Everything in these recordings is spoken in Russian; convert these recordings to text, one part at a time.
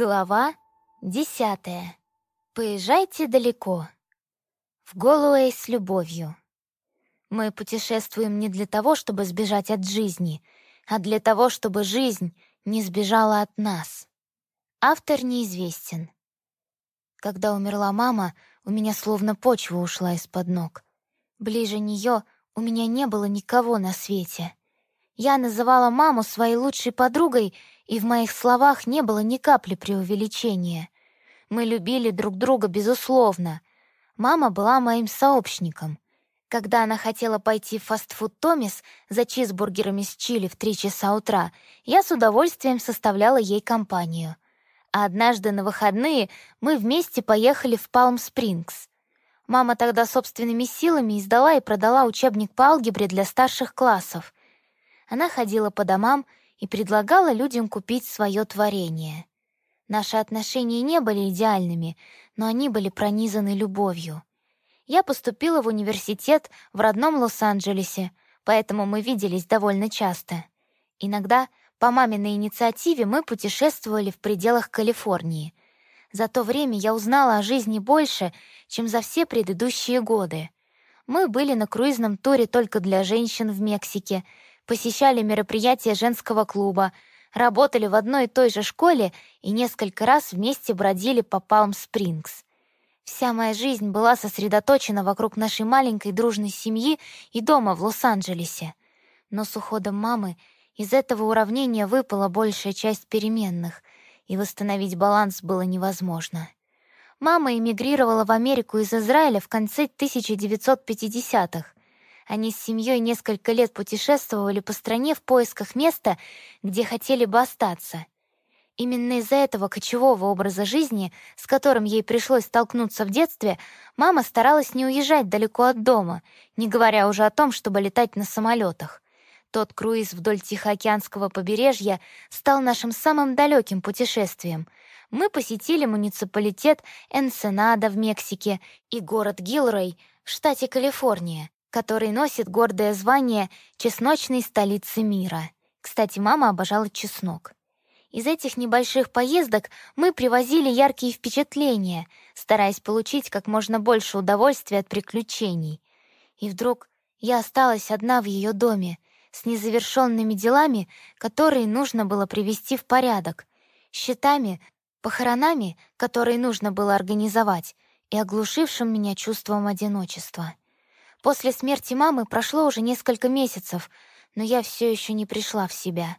Глава десятая. Поезжайте далеко. В Голуэй с любовью. Мы путешествуем не для того, чтобы сбежать от жизни, а для того, чтобы жизнь не сбежала от нас. Автор неизвестен. Когда умерла мама, у меня словно почва ушла из-под ног. Ближе нее у меня не было никого на свете. Я называла маму своей лучшей подругой, и в моих словах не было ни капли преувеличения. Мы любили друг друга безусловно. Мама была моим сообщником. Когда она хотела пойти в фастфуд Томис за чизбургерами с чили в три часа утра, я с удовольствием составляла ей компанию. А однажды на выходные мы вместе поехали в Палм-Спрингс. Мама тогда собственными силами издала и продала учебник по алгебре для старших классов — она ходила по домам и предлагала людям купить свое творение. Наши отношения не были идеальными, но они были пронизаны любовью. Я поступила в университет в родном Лос-Анджелесе, поэтому мы виделись довольно часто. Иногда по маминой инициативе мы путешествовали в пределах Калифорнии. За то время я узнала о жизни больше, чем за все предыдущие годы. Мы были на круизном туре только для женщин в Мексике — посещали мероприятия женского клуба, работали в одной и той же школе и несколько раз вместе бродили по Палм-Спрингс. Вся моя жизнь была сосредоточена вокруг нашей маленькой дружной семьи и дома в Лос-Анджелесе. Но с уходом мамы из этого уравнения выпала большая часть переменных, и восстановить баланс было невозможно. Мама эмигрировала в Америку из Израиля в конце 1950-х, они с семьей несколько лет путешествовали по стране в поисках места, где хотели бы остаться. Именно из-за этого кочевого образа жизни, с которым ей пришлось столкнуться в детстве, мама старалась не уезжать далеко от дома, не говоря уже о том, чтобы летать на самолетах. Тот круиз вдоль Тихоокеанского побережья стал нашим самым далеким путешествием. Мы посетили муниципалитет Энсенада в Мексике и город Гилрой в штате Калифорния который носит гордое звание чесночной столицы мира. Кстати, мама обожала чеснок. Из этих небольших поездок мы привозили яркие впечатления, стараясь получить как можно больше удовольствия от приключений. И вдруг я осталась одна в ее доме, с незавершенными делами, которые нужно было привести в порядок, счетами, похоронами, которые нужно было организовать, и оглушившим меня чувством одиночества. После смерти мамы прошло уже несколько месяцев, но я все еще не пришла в себя.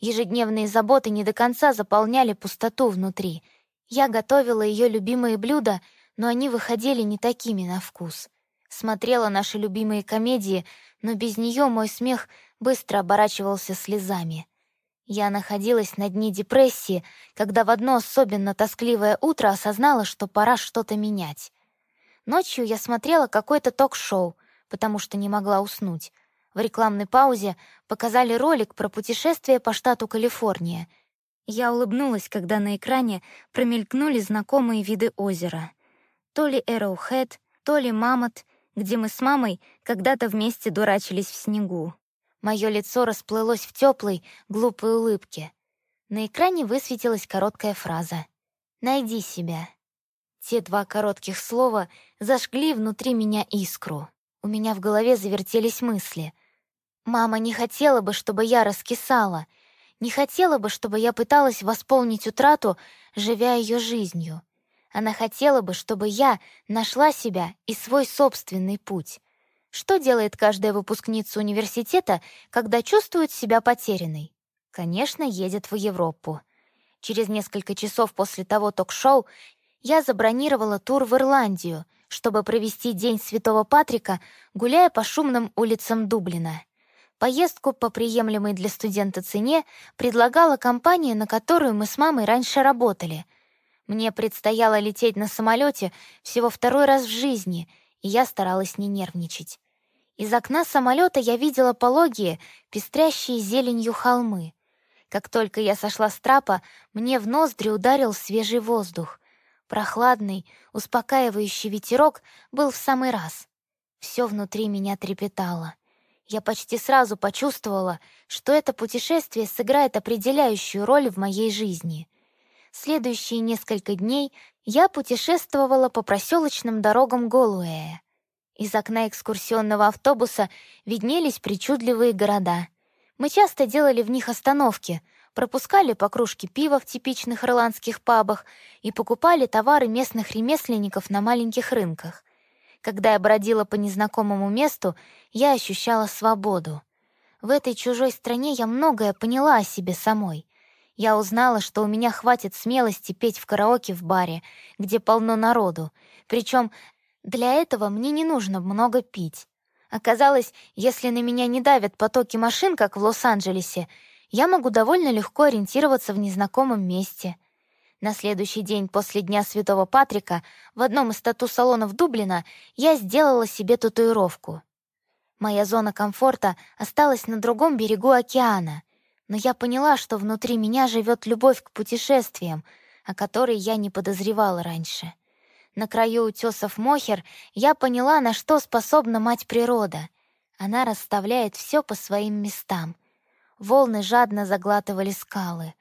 Ежедневные заботы не до конца заполняли пустоту внутри. Я готовила ее любимые блюда, но они выходили не такими на вкус. Смотрела наши любимые комедии, но без нее мой смех быстро оборачивался слезами. Я находилась на дне депрессии, когда в одно особенно тоскливое утро осознала, что пора что-то менять. Ночью я смотрела какое-то ток-шоу, потому что не могла уснуть. В рекламной паузе показали ролик про путешествие по штату Калифорния. Я улыбнулась, когда на экране промелькнули знакомые виды озера. То ли Эроухэт, то ли Мамот, где мы с мамой когда-то вместе дурачились в снегу. Мое лицо расплылось в теплой, глупой улыбке. На экране высветилась короткая фраза «Найди себя». Те два коротких слова зажгли внутри меня искру. У меня в голове завертелись мысли. Мама не хотела бы, чтобы я раскисала, не хотела бы, чтобы я пыталась восполнить утрату, живя ее жизнью. Она хотела бы, чтобы я нашла себя и свой собственный путь. Что делает каждая выпускница университета, когда чувствует себя потерянной? Конечно, едет в Европу. Через несколько часов после того ток-шоу я забронировала тур в Ирландию, чтобы провести День Святого Патрика, гуляя по шумным улицам Дублина. Поездку по приемлемой для студента цене предлагала компания, на которую мы с мамой раньше работали. Мне предстояло лететь на самолете всего второй раз в жизни, и я старалась не нервничать. Из окна самолета я видела пологие, пестрящие зеленью холмы. Как только я сошла с трапа, мне в ноздри ударил свежий воздух. Прохладный, успокаивающий ветерок был в самый раз. Все внутри меня трепетало. Я почти сразу почувствовала, что это путешествие сыграет определяющую роль в моей жизни. Следующие несколько дней я путешествовала по проселочным дорогам Голуэя. Из окна экскурсионного автобуса виднелись причудливые города. Мы часто делали в них остановки, пропускали по кружке пива в типичных ирландских пабах и покупали товары местных ремесленников на маленьких рынках. Когда я бродила по незнакомому месту, я ощущала свободу. В этой чужой стране я многое поняла о себе самой. Я узнала, что у меня хватит смелости петь в караоке в баре, где полно народу. Причем для этого мне не нужно много пить. Оказалось, если на меня не давят потоки машин, как в Лос-Анджелесе, я могу довольно легко ориентироваться в незнакомом месте. На следующий день после Дня Святого Патрика в одном из тату-салонов Дублина я сделала себе татуировку. Моя зона комфорта осталась на другом берегу океана, но я поняла, что внутри меня живет любовь к путешествиям, о которой я не подозревала раньше. На краю утесов Мохер я поняла, на что способна мать природа. Она расставляет все по своим местам. Волны жадно заглатывали скалы.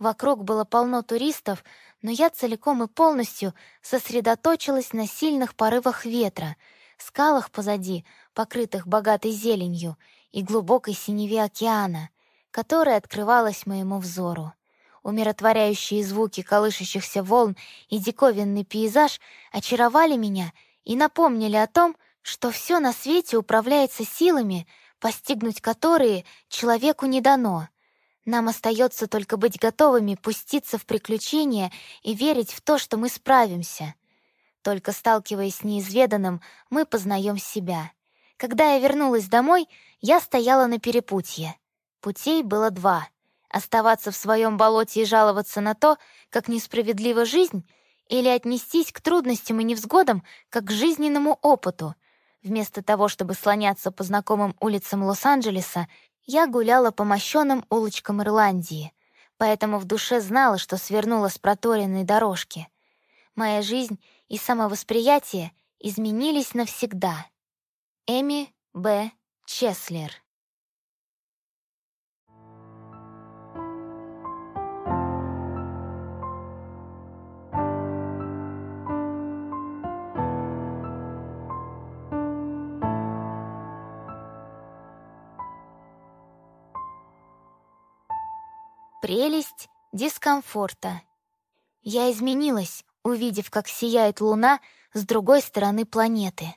Вокруг было полно туристов, но я целиком и полностью сосредоточилась на сильных порывах ветра, скалах позади, покрытых богатой зеленью, и глубокой синеве океана — которая открывалась моему взору. Умиротворяющие звуки колышущихся волн и диковинный пейзаж очаровали меня и напомнили о том, что все на свете управляется силами, постигнуть которые человеку не дано. Нам остается только быть готовыми пуститься в приключения и верить в то, что мы справимся. Только сталкиваясь с неизведанным, мы познаем себя. Когда я вернулась домой, я стояла на перепутье. Путей было два — оставаться в своем болоте и жаловаться на то, как несправедлива жизнь, или отнестись к трудностям и невзгодам, как к жизненному опыту. Вместо того, чтобы слоняться по знакомым улицам Лос-Анджелеса, я гуляла по мощенным улочкам Ирландии, поэтому в душе знала, что свернула с проторенной дорожки. Моя жизнь и самовосприятие изменились навсегда. Эми Б. Чеслер Прелесть дискомфорта. Я изменилась, увидев, как сияет луна с другой стороны планеты.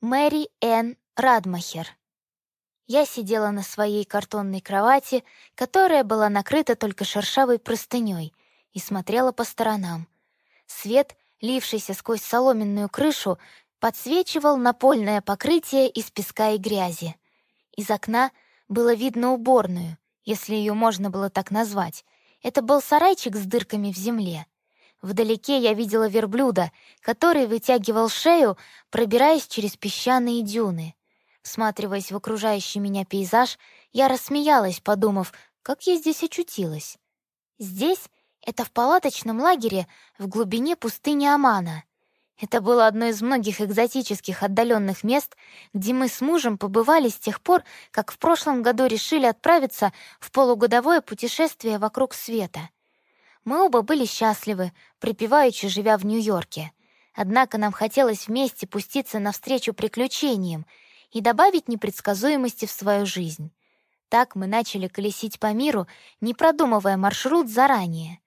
Мэри Энн Радмахер. Я сидела на своей картонной кровати, которая была накрыта только шершавой простыней, и смотрела по сторонам. Свет, лившийся сквозь соломенную крышу, подсвечивал напольное покрытие из песка и грязи. Из окна было видно уборную, если ее можно было так назвать. Это был сарайчик с дырками в земле. Вдалеке я видела верблюда, который вытягивал шею, пробираясь через песчаные дюны. Всматриваясь в окружающий меня пейзаж, я рассмеялась, подумав, как я здесь очутилась. Здесь — это в палаточном лагере в глубине пустыни Амана. Это было одно из многих экзотических отдаленных мест, где мы с мужем побывали с тех пор, как в прошлом году решили отправиться в полугодовое путешествие вокруг света. Мы оба были счастливы, припеваючи живя в Нью-Йорке. Однако нам хотелось вместе пуститься навстречу приключениям и добавить непредсказуемости в свою жизнь. Так мы начали колесить по миру, не продумывая маршрут заранее.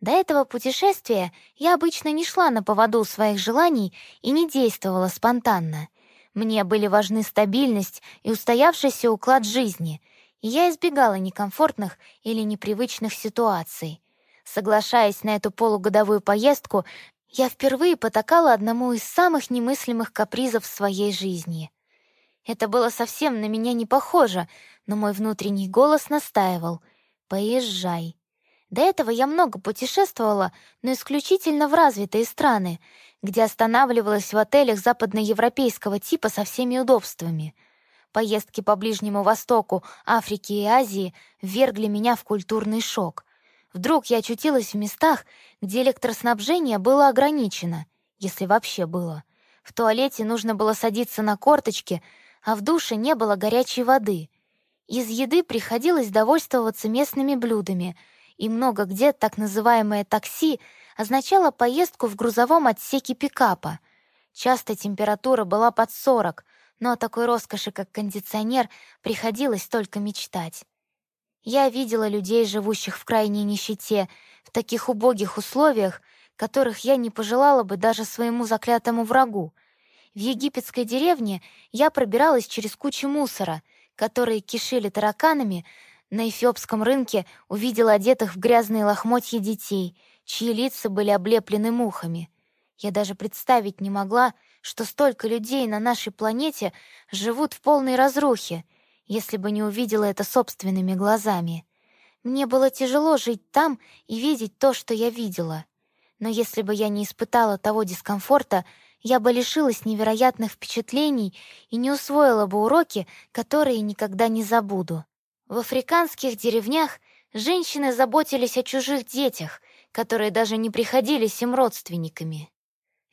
До этого путешествия я обычно не шла на поводу своих желаний и не действовала спонтанно. Мне были важны стабильность и устоявшийся уклад жизни, и я избегала некомфортных или непривычных ситуаций. Соглашаясь на эту полугодовую поездку, я впервые потакала одному из самых немыслимых капризов своей жизни. Это было совсем на меня не похоже, но мой внутренний голос настаивал «Поезжай». До этого я много путешествовала, но исключительно в развитые страны, где останавливалась в отелях западноевропейского типа со всеми удобствами. Поездки по Ближнему Востоку, Африке и Азии ввергли меня в культурный шок. Вдруг я очутилась в местах, где электроснабжение было ограничено, если вообще было. В туалете нужно было садиться на корточки, а в душе не было горячей воды. Из еды приходилось довольствоваться местными блюдами — и много где так называемое такси означало поездку в грузовом отсеке пикапа. Часто температура была под 40, но о такой роскоши, как кондиционер, приходилось только мечтать. Я видела людей, живущих в крайней нищете, в таких убогих условиях, которых я не пожелала бы даже своему заклятому врагу. В египетской деревне я пробиралась через кучу мусора, которые кишили тараканами, на эфиопском рынке увидела одетых в грязные лохмотья детей, чьи лица были облеплены мухами. Я даже представить не могла, что столько людей на нашей планете живут в полной разрухе, если бы не увидела это собственными глазами. Мне было тяжело жить там и видеть то, что я видела. Но если бы я не испытала того дискомфорта, я бы лишилась невероятных впечатлений и не усвоила бы уроки, которые никогда не забуду. В африканских деревнях женщины заботились о чужих детях, которые даже не приходились им родственниками.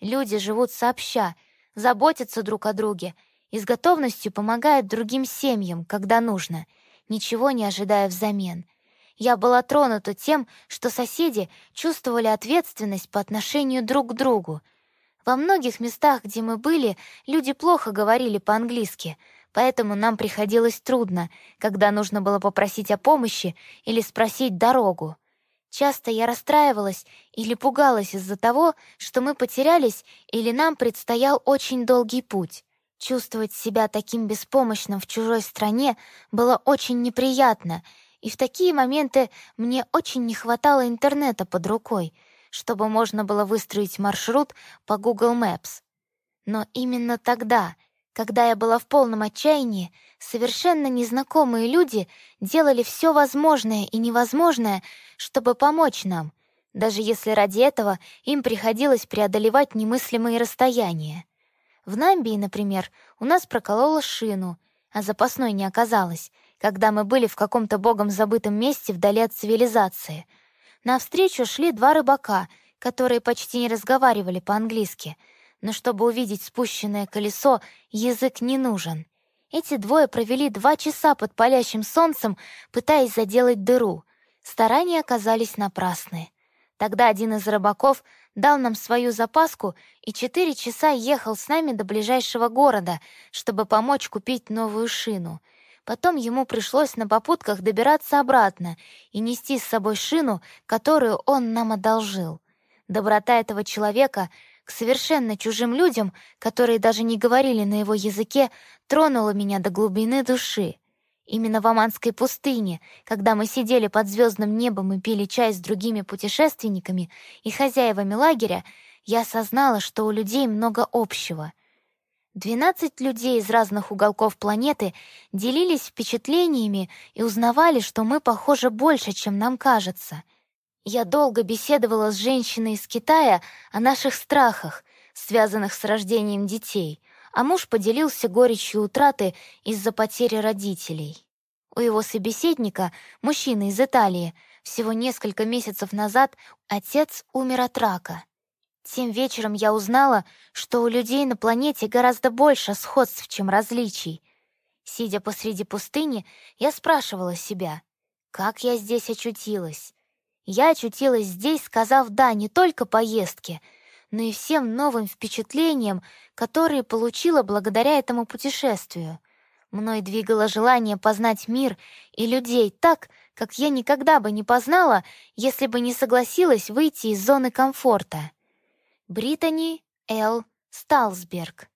Люди живут сообща, заботятся друг о друге и с готовностью помогают другим семьям, когда нужно, ничего не ожидая взамен. Я была тронута тем, что соседи чувствовали ответственность по отношению друг к другу. Во многих местах, где мы были, люди плохо говорили по-английски — поэтому нам приходилось трудно, когда нужно было попросить о помощи или спросить дорогу. Часто я расстраивалась или пугалась из-за того, что мы потерялись или нам предстоял очень долгий путь. Чувствовать себя таким беспомощным в чужой стране было очень неприятно, и в такие моменты мне очень не хватало интернета под рукой, чтобы можно было выстроить маршрут по Google Maps. Но именно тогда — когда я была в полном отчаянии, совершенно незнакомые люди делали все возможное и невозможное, чтобы помочь нам, даже если ради этого им приходилось преодолевать немыслимые расстояния. В Намбии, например, у нас проколола шину, а запасной не оказалось, когда мы были в каком-то богом забытом месте вдали от цивилизации. Навстречу шли два рыбака, которые почти не разговаривали по-английски — но чтобы увидеть спущенное колесо, язык не нужен. Эти двое провели два часа под палящим солнцем, пытаясь заделать дыру. Старания оказались напрасны. Тогда один из рыбаков дал нам свою запаску и четыре часа ехал с нами до ближайшего города, чтобы помочь купить новую шину. Потом ему пришлось на попутках добираться обратно и нести с собой шину, которую он нам одолжил. Доброта этого человека — к совершенно чужим людям, которые даже не говорили на его языке, тронуло меня до глубины души. Именно в Аманской пустыне, когда мы сидели под звездным небом и пили чай с другими путешественниками и хозяевами лагеря, я осознала, что у людей много общего. Двенадцать людей из разных уголков планеты делились впечатлениями и узнавали, что мы похожи больше, чем нам кажется — я долго беседовала с женщиной из Китая о наших страхах, связанных с рождением детей, а муж поделился горечью утраты из-за потери родителей. У его собеседника, мужчины из Италии, всего несколько месяцев назад отец умер от рака. Тем вечером я узнала, что у людей на планете гораздо больше сходств, чем различий. Сидя посреди пустыни, я спрашивала себя, как я здесь очутилась? Я очутилась здесь, сказав «да» не только поездке, но и всем новым впечатлениям, которые получила благодаря этому путешествию. Мной двигало желание познать мир и людей так, как я никогда бы не познала, если бы не согласилась выйти из зоны комфорта. Британи Л. Сталсберг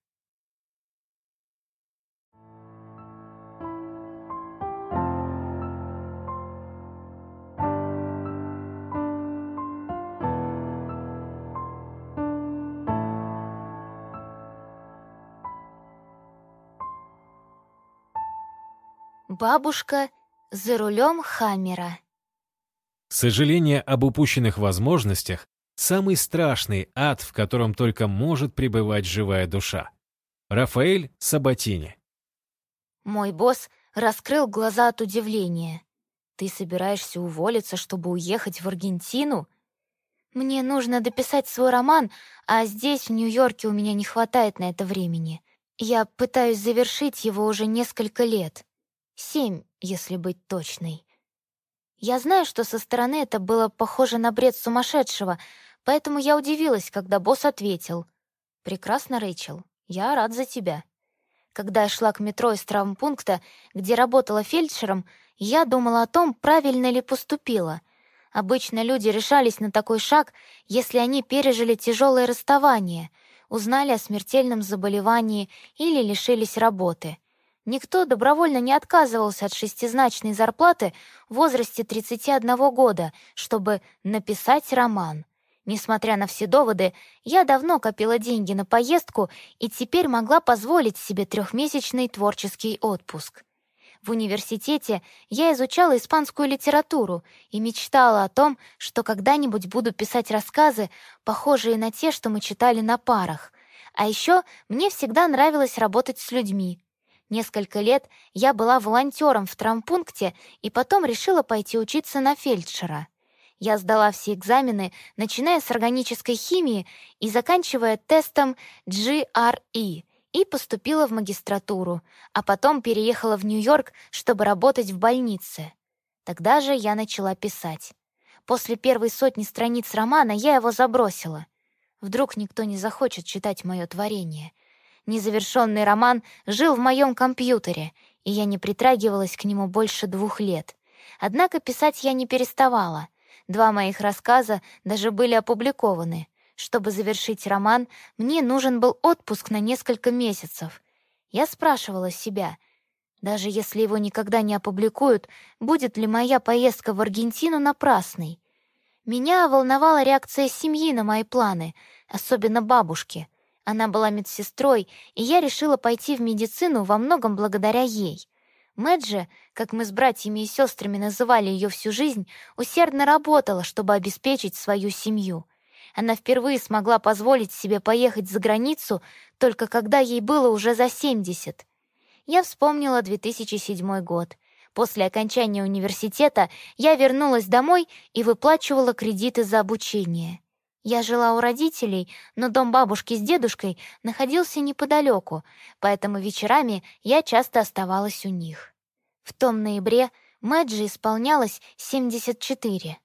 Бабушка за рулем Хаммера. Сожаление об упущенных возможностях — самый страшный ад, в котором только может пребывать живая душа. Рафаэль Сабатини. Мой босс раскрыл глаза от удивления. «Ты собираешься уволиться, чтобы уехать в Аргентину?» «Мне нужно дописать свой роман, а здесь, в Нью-Йорке, у меня не хватает на это времени. Я пытаюсь завершить его уже несколько лет». Семь, если быть точной. Я знаю, что со стороны это было похоже на бред сумасшедшего, поэтому я удивилась, когда босс ответил. «Прекрасно, Рэйчел. Я рад за тебя». Когда я шла к метро из травмпункта, где работала фельдшером, я думала о том, правильно ли поступила. Обычно люди решались на такой шаг, если они пережили тяжелое расставание, узнали о смертельном заболевании или лишились работы. Никто добровольно не отказывался от шестизначной зарплаты в возрасте 31 года, чтобы написать роман. Несмотря на все доводы, я давно копила деньги на поездку и теперь могла позволить себе трехмесячный творческий отпуск. В университете я изучала испанскую литературу и мечтала о том, что когда-нибудь буду писать рассказы, похожие на те, что мы читали на парах. А еще мне всегда нравилось работать с людьми. Несколько лет я была волонтером в травмпункте и потом решила пойти учиться на фельдшера. Я сдала все экзамены, начиная с органической химии и заканчивая тестом GRE, и поступила в магистратуру, а потом переехала в Нью-Йорк, чтобы работать в больнице. Тогда же я начала писать. После первой сотни страниц романа я его забросила. Вдруг никто не захочет читать мое творение. Незавершенный роман жил в моем компьютере, и я не притрагивалась к нему больше двух лет. Однако писать я не переставала — Два моих рассказа даже были опубликованы. Чтобы завершить роман, мне нужен был отпуск на несколько месяцев. Я спрашивала себя, даже если его никогда не опубликуют, будет ли моя поездка в Аргентину напрасной? Меня волновала реакция семьи на мои планы, особенно бабушки. Она была медсестрой, и я решила пойти в медицину во многом благодаря ей. Мэджи, как мы с братьями и сестрами называли ее всю жизнь, усердно работала, чтобы обеспечить свою семью. Она впервые смогла позволить себе поехать за границу только когда ей было уже за 70. Я вспомнила 2007 год. После окончания университета я вернулась домой и выплачивала кредиты за обучение. Я жила у родителей, но дом бабушки с дедушкой находился неподалеку, поэтому вечерами я часто оставалась у них. В том ноябре Мэджи исполнялось 74.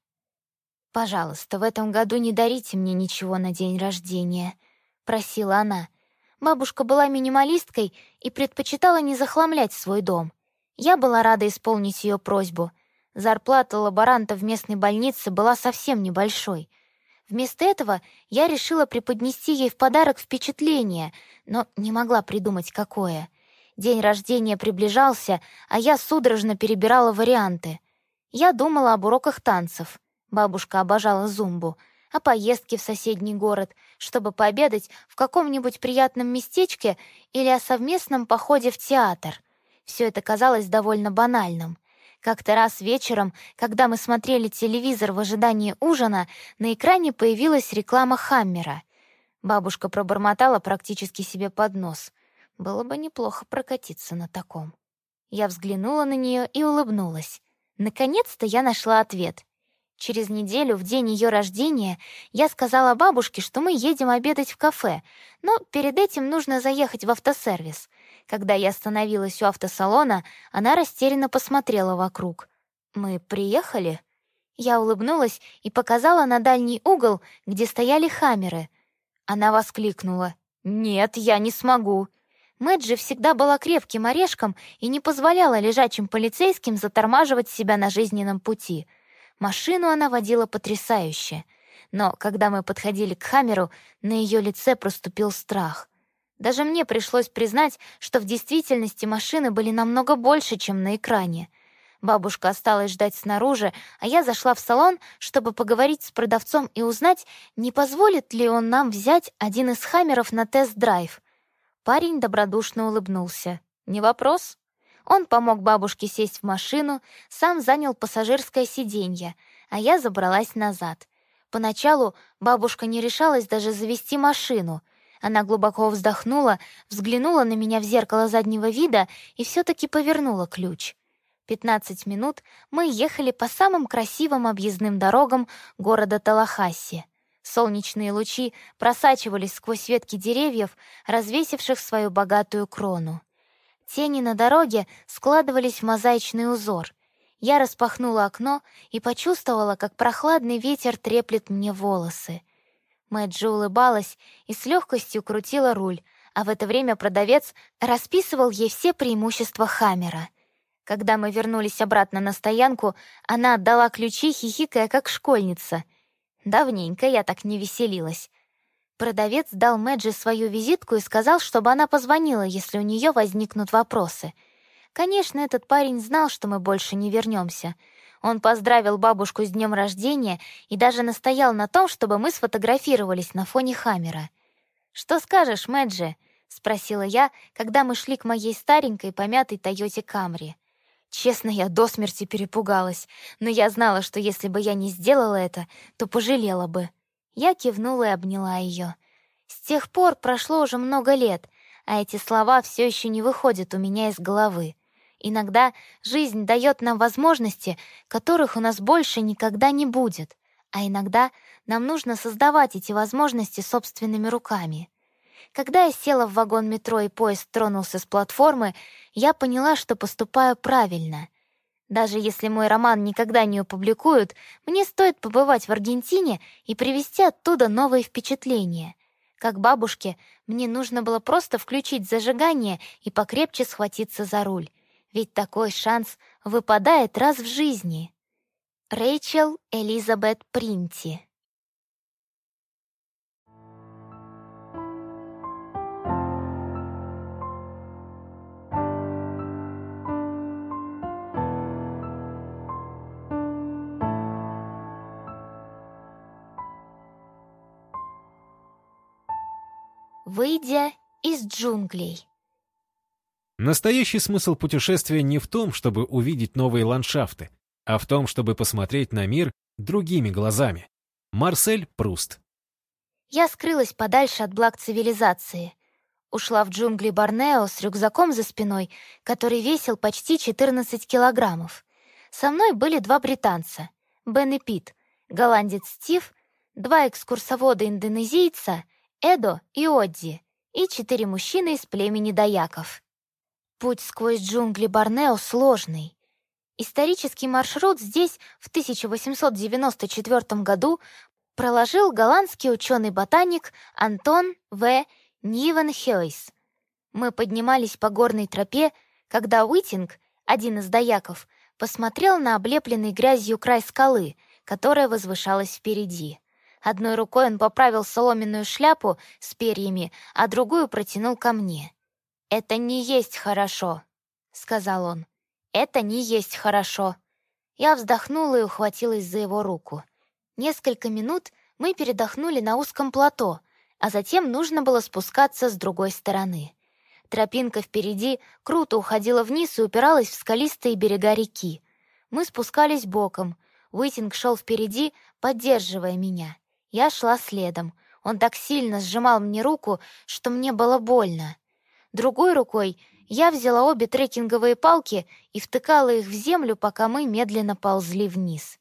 «Пожалуйста, в этом году не дарите мне ничего на день рождения», — просила она. Бабушка была минималисткой и предпочитала не захламлять свой дом. Я была рада исполнить ее просьбу. Зарплата лаборанта в местной больнице была совсем небольшой — Вместо этого я решила преподнести ей в подарок впечатление, но не могла придумать, какое. День рождения приближался, а я судорожно перебирала варианты. Я думала об уроках танцев. Бабушка обожала зумбу. О поездке в соседний город, чтобы пообедать в каком-нибудь приятном местечке или о совместном походе в театр. Все это казалось довольно банальным. Как-то раз вечером, когда мы смотрели телевизор в ожидании ужина, на экране появилась реклама Хаммера. Бабушка пробормотала практически себе под нос. Было бы неплохо прокатиться на таком. Я взглянула на нее и улыбнулась. Наконец-то я нашла ответ. Через неделю, в день ее рождения, я сказала бабушке, что мы едем обедать в кафе, но перед этим нужно заехать в автосервис — когда я остановилась у автосалона, она растерянно посмотрела вокруг. «Мы приехали?» Я улыбнулась и показала на дальний угол, где стояли хаммеры. Она воскликнула. «Нет, я не смогу». Мэджи всегда была крепким орешком и не позволяла лежачим полицейским затормаживать себя на жизненном пути. Машину она водила потрясающе. Но когда мы подходили к Хаммеру, на ее лице проступил страх. Даже мне пришлось признать, что в действительности машины были намного больше, чем на экране. Бабушка осталась ждать снаружи, а я зашла в салон, чтобы поговорить с продавцом и узнать, не позволит ли он нам взять один из хаммеров на тест-драйв. Парень добродушно улыбнулся. «Не вопрос». Он помог бабушке сесть в машину, сам занял пассажирское сиденье, а я забралась назад. Поначалу бабушка не решалась даже завести машину — она глубоко вздохнула, взглянула на меня в зеркало заднего вида и все-таки повернула ключ. Пятнадцать минут мы ехали по самым красивым объездным дорогам города Талахасси. Солнечные лучи просачивались сквозь ветки деревьев, развесивших свою богатую крону. Тени на дороге складывались в мозаичный узор. Я распахнула окно и почувствовала, как прохладный ветер треплет мне волосы. Мэджи улыбалась и с легкостью крутила руль, а в это время продавец расписывал ей все преимущества Хаммера. Когда мы вернулись обратно на стоянку, она отдала ключи, хихикая как школьница. Давненько я так не веселилась. Продавец дал Мэджи свою визитку и сказал, чтобы она позвонила, если у нее возникнут вопросы — Конечно, этот парень знал, что мы больше не вернемся. Он поздравил бабушку с днем рождения и даже настоял на том, чтобы мы сфотографировались на фоне Хаммера. «Что скажешь, Мэджи?» — спросила я, когда мы шли к моей старенькой помятой Тойоте Камри. Честно, я до смерти перепугалась, но я знала, что если бы я не сделала это, то пожалела бы. Я кивнула и обняла ее. С тех пор прошло уже много лет, а эти слова все еще не выходят у меня из головы. Иногда жизнь дает нам возможности, которых у нас больше никогда не будет, а иногда нам нужно создавать эти возможности собственными руками. Когда я села в вагон метро и поезд тронулся с платформы, я поняла, что поступаю правильно. Даже если мой роман никогда не опубликуют, мне стоит побывать в Аргентине и привезти оттуда новые впечатления. Как бабушке, мне нужно было просто включить зажигание и покрепче схватиться за руль. Ведь такой шанс выпадает раз в жизни. Рэйчел Элизабет Принти Выйдя из джунглей Настоящий смысл путешествия не в том, чтобы увидеть новые ландшафты, а в том, чтобы посмотреть на мир другими глазами. Марсель Пруст. Я скрылась подальше от благ цивилизации. Ушла в джунгли Борнео с рюкзаком за спиной, который весил почти 14 килограммов. Со мной были два британца — Бен и Пит, голландец Стив, два экскурсовода-индонезийца — Эдо и Одди, и четыре мужчины из племени Даяков. Путь сквозь джунгли Борнео сложный. Исторический маршрут здесь в 1894 году проложил голландский ученый-ботаник Антон В. Нивенхейс. Мы поднимались по горной тропе, когда Уитинг, один из дояков, посмотрел на облепленный грязью край скалы, которая возвышалась впереди. Одной рукой он поправил соломенную шляпу с перьями, а другую протянул ко мне. «Это не есть хорошо», — сказал он. «Это не есть хорошо». Я вздохнула и ухватилась за его руку. Несколько минут мы передохнули на узком плато, а затем нужно было спускаться с другой стороны. Тропинка впереди круто уходила вниз и упиралась в скалистые берега реки. Мы спускались боком. Уитинг шел впереди, поддерживая меня. Я шла следом. Он так сильно сжимал мне руку, что мне было больно. Другой рукой я взяла обе трекинговые палки и втыкала их в землю, пока мы медленно ползли вниз.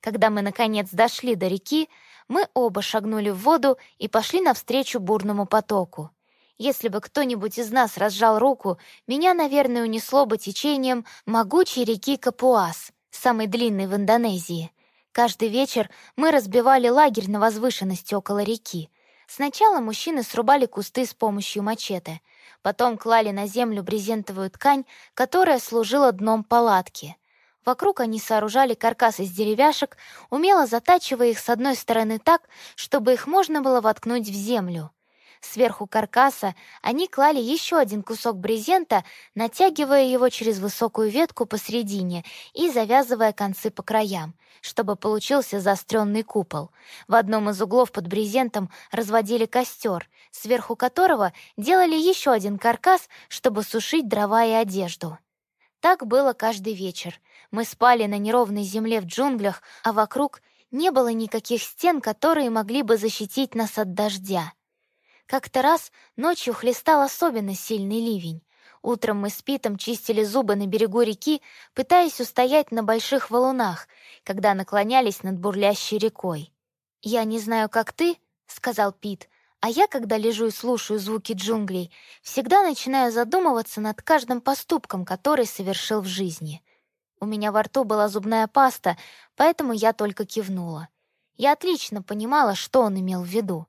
Когда мы, наконец, дошли до реки, мы оба шагнули в воду и пошли навстречу бурному потоку. Если бы кто-нибудь из нас разжал руку, меня, наверное, унесло бы течением могучей реки Капуас, самой длинной в Индонезии. Каждый вечер мы разбивали лагерь на возвышенности около реки. Сначала мужчины срубали кусты с помощью мачете — Потом клали на землю брезентовую ткань, которая служила дном палатки. Вокруг они сооружали каркас из деревяшек, умело затачивая их с одной стороны так, чтобы их можно было воткнуть в землю. Сверху каркаса они клали еще один кусок брезента, натягивая его через высокую ветку посредине и завязывая концы по краям, чтобы получился заостренный купол. В одном из углов под брезентом разводили костер, сверху которого делали еще один каркас, чтобы сушить дрова и одежду. Так было каждый вечер. Мы спали на неровной земле в джунглях, а вокруг не было никаких стен, которые могли бы защитить нас от дождя. Как-то раз ночью хлестал особенно сильный ливень. Утром мы с Питом чистили зубы на берегу реки, пытаясь устоять на больших валунах, когда наклонялись над бурлящей рекой. «Я не знаю, как ты», — сказал Пит, «а я, когда лежу и слушаю звуки джунглей, всегда начинаю задумываться над каждым поступком, который совершил в жизни». У меня во рту была зубная паста, поэтому я только кивнула. Я отлично понимала, что он имел в виду.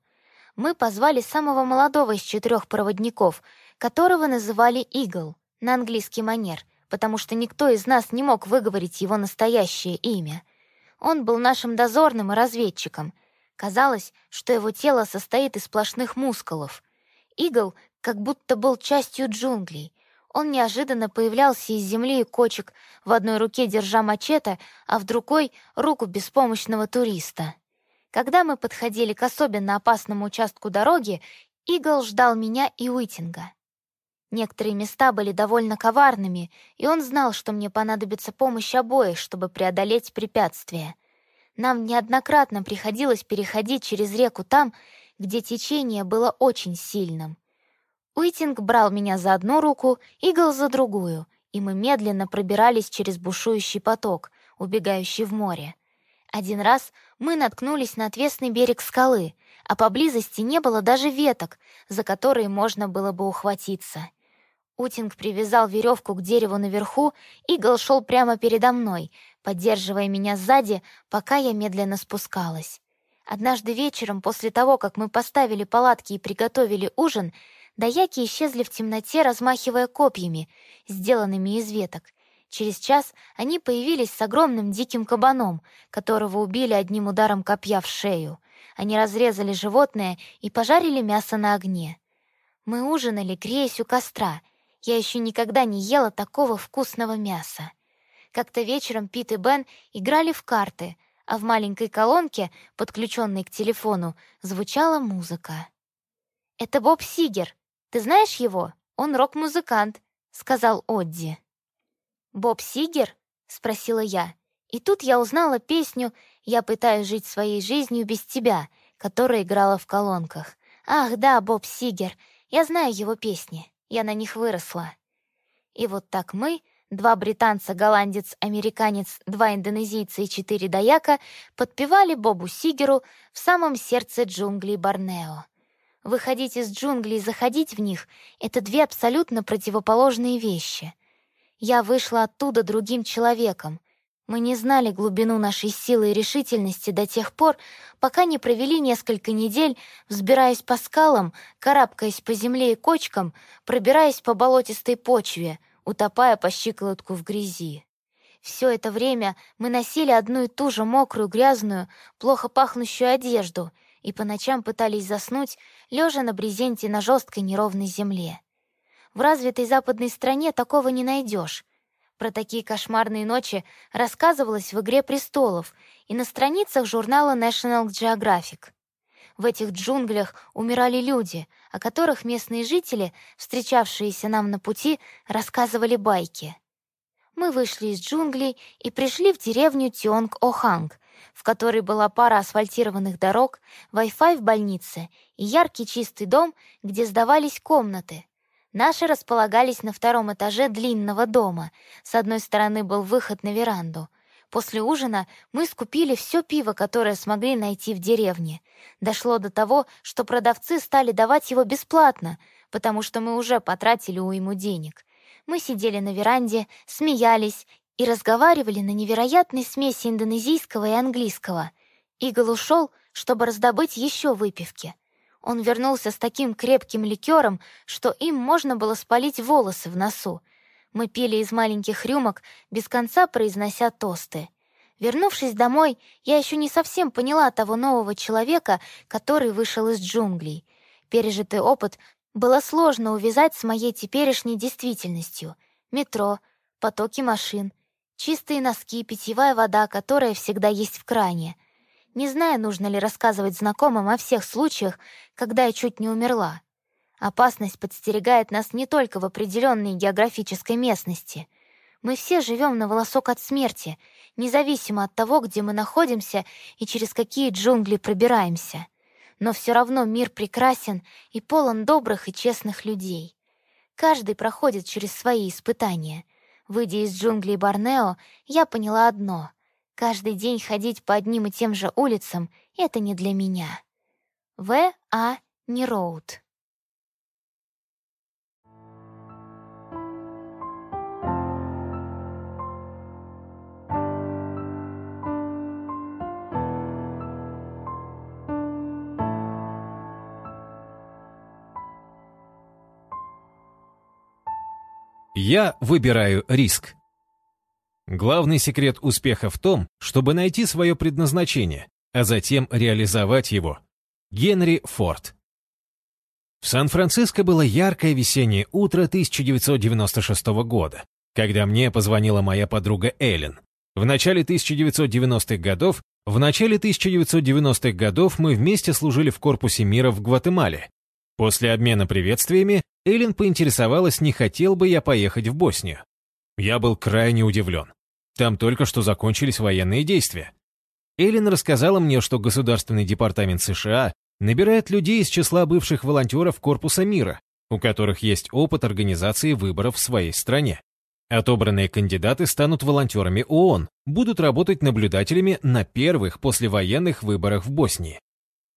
Мы позвали самого молодого из четырех проводников, которого называли Игл на английский манер, потому что никто из нас не мог выговорить его настоящее имя. Он был нашим дозорным и разведчиком. Казалось, что его тело состоит из сплошных мускулов. Игл как будто был частью джунглей. Он неожиданно появлялся из земли и кочек, в одной руке держа мачете, а в другой — руку беспомощного туриста. Когда мы подходили к особенно опасному участку дороги, Игл ждал меня и Уитинга. Некоторые места были довольно коварными, и он знал, что мне понадобится помощь обоих, чтобы преодолеть препятствия. Нам неоднократно приходилось переходить через реку там, где течение было очень сильным. Уитинг брал меня за одну руку, Игл за другую, и мы медленно пробирались через бушующий поток, убегающий в море. Один раз мы наткнулись на отвесный берег скалы, а поблизости не было даже веток, за которые можно было бы ухватиться — Утинг привязал веревку к дереву наверху, Игл шел прямо передо мной, поддерживая меня сзади, пока я медленно спускалась. Однажды вечером, после того, как мы поставили палатки и приготовили ужин, даяки исчезли в темноте, размахивая копьями, сделанными из веток. Через час они появились с огромным диким кабаном, которого убили одним ударом копья в шею. Они разрезали животное и пожарили мясо на огне. Мы ужинали, греясь у костра — я еще никогда не ела такого вкусного мяса. Как-то вечером Пит и Бен играли в карты, а в маленькой колонке, подключенной к телефону, звучала музыка. «Это Боб Сигер. Ты знаешь его? Он рок-музыкант», — сказал Одди. «Боб Сигер?» — спросила я. И тут я узнала песню «Я пытаюсь жить своей жизнью без тебя», которая играла в колонках. Ах, да, Боб Сигер. Я знаю его песни. Я на них выросла. И вот так мы, два британца, голландец, американец, два индонезийца и четыре даяка, подпевали Бобу Сигеру в самом сердце джунглей Борнео. Выходить из джунглей и заходить в них — это две абсолютно противоположные вещи. Я вышла оттуда другим человеком, мы не знали глубину нашей силы и решительности до тех пор, пока не провели несколько недель, взбираясь по скалам, карабкаясь по земле и кочкам, пробираясь по болотистой почве, утопая по щиколотку в грязи. Все это время мы носили одну и ту же мокрую, грязную, плохо пахнущую одежду и по ночам пытались заснуть, лежа на брезенте на жесткой неровной земле. В развитой западной стране такого не найдешь. Про такие кошмарные ночи рассказывалось в «Игре престолов» и на страницах журнала National Geographic. В этих джунглях умирали люди, о которых местные жители, встречавшиеся нам на пути, рассказывали байки. Мы вышли из джунглей и пришли в деревню Тионг-Оханг, в которой была пара асфальтированных дорог, Wi-Fi в больнице и яркий чистый дом, где сдавались комнаты, Наши располагались на втором этаже длинного дома. С одной стороны был выход на веранду. После ужина мы скупили все пиво, которое смогли найти в деревне. Дошло до того, что продавцы стали давать его бесплатно, потому что мы уже потратили уйму денег. Мы сидели на веранде, смеялись и разговаривали на невероятной смеси индонезийского и английского. Игл ушел, чтобы раздобыть еще выпивки. Он вернулся с таким крепким ликером, что им можно было спалить волосы в носу. Мы пили из маленьких рюмок, без конца произнося тосты. Вернувшись домой, я еще не совсем поняла того нового человека, который вышел из джунглей. Пережитый опыт было сложно увязать с моей теперешней действительностью. Метро, потоки машин, чистые носки, питьевая вода, которая всегда есть в кране — не знаю, нужно ли рассказывать знакомым о всех случаях, когда я чуть не умерла. Опасность подстерегает нас не только в определенной географической местности. Мы все живем на волосок от смерти, независимо от того, где мы находимся и через какие джунгли пробираемся. Но все равно мир прекрасен и полон добрых и честных людей. Каждый проходит через свои испытания. Выйдя из джунглей Борнео, я поняла одно — Каждый день ходить по одним и тем же улицам — это не для меня. В. А. Нероуд. Я выбираю риск. Главный секрет успеха в том, чтобы найти свое предназначение, а затем реализовать его. Генри Форд. В Сан-Франциско было яркое весеннее утро 1996 года, когда мне позвонила моя подруга Эллен. В начале 1990-х годов, в начале 1990-х годов мы вместе служили в корпусе мира в Гватемале. После обмена приветствиями Эллен поинтересовалась, не хотел бы я поехать в Боснию. Я был крайне удивлен. Там только что закончились военные действия. Эллен рассказала мне, что Государственный департамент США набирает людей из числа бывших волонтеров Корпуса мира, у которых есть опыт организации выборов в своей стране. Отобранные кандидаты станут волонтерами ООН, будут работать наблюдателями на первых послевоенных выборах в Боснии.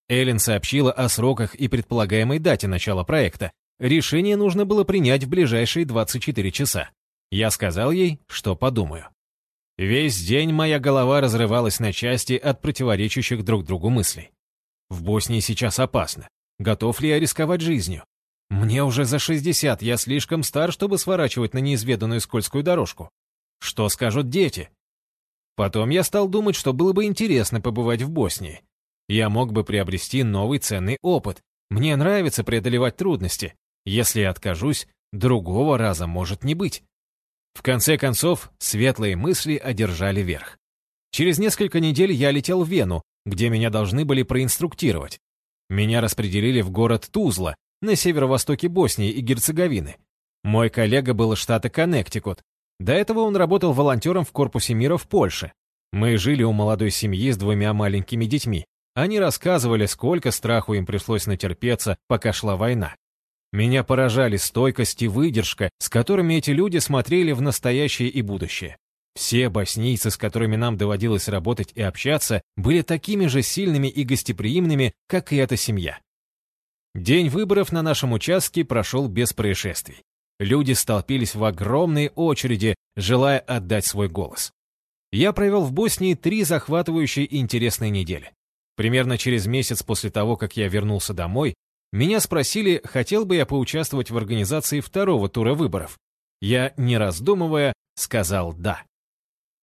Эллен сообщила о сроках и предполагаемой дате начала проекта. Решение нужно было принять в ближайшие 24 часа. Я сказал ей, что подумаю. Весь день моя голова разрывалась на части от противоречащих друг другу мыслей. В Боснии сейчас опасно. Готов ли я рисковать жизнью? Мне уже за 60, я слишком стар, чтобы сворачивать на неизведанную скользкую дорожку. Что скажут дети? Потом я стал думать, что было бы интересно побывать в Боснии. Я мог бы приобрести новый ценный опыт. Мне нравится преодолевать трудности. Если я откажусь, другого раза может не быть. В конце концов, светлые мысли одержали верх. Через несколько недель я летел в Вену, где меня должны были проинструктировать. Меня распределили в город Тузла, на северо-востоке Боснии и Герцеговины. Мой коллега был из штата Коннектикут. До этого он работал волонтером в Корпусе мира в Польше. Мы жили у молодой семьи с двумя маленькими детьми. Они рассказывали, сколько страху им пришлось натерпеться, пока шла война. Меня поражали стойкость и выдержка, с которыми эти люди смотрели в настоящее и будущее. Все боснийцы, с которыми нам доводилось работать и общаться, были такими же сильными и гостеприимными, как и эта семья. День выборов на нашем участке прошел без происшествий. Люди столпились в огромные очереди, желая отдать свой голос. Я провел в Боснии три захватывающие и интересные недели. Примерно через месяц после того, как я вернулся домой, меня спросили, хотел бы я поучаствовать в организации второго тура выборов. Я, не раздумывая, сказал «да».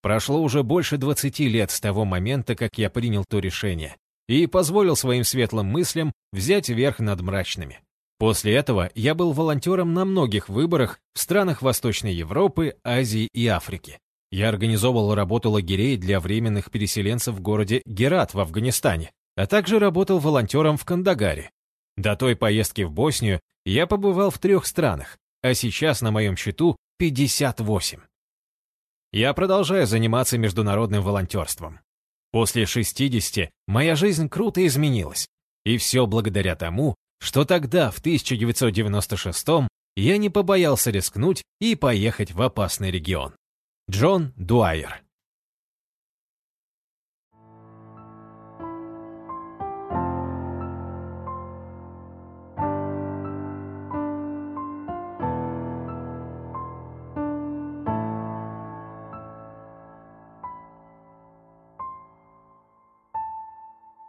Прошло уже больше 20 лет с того момента, как я принял то решение, и позволил своим светлым мыслям взять верх над мрачными. После этого я был волонтером на многих выборах в странах Восточной Европы, Азии и Африки. Я организовывал работу лагерей для временных переселенцев в городе Герат в Афганистане, а также работал волонтером в Кандагаре. До той поездки в Боснию я побывал в трех странах, а сейчас на моем счету 58. Я продолжаю заниматься международным волонтерством. После 60 моя жизнь круто изменилась. И все благодаря тому, что тогда, в 1996 я не побоялся рискнуть и поехать в опасный регион. Джон Дуайер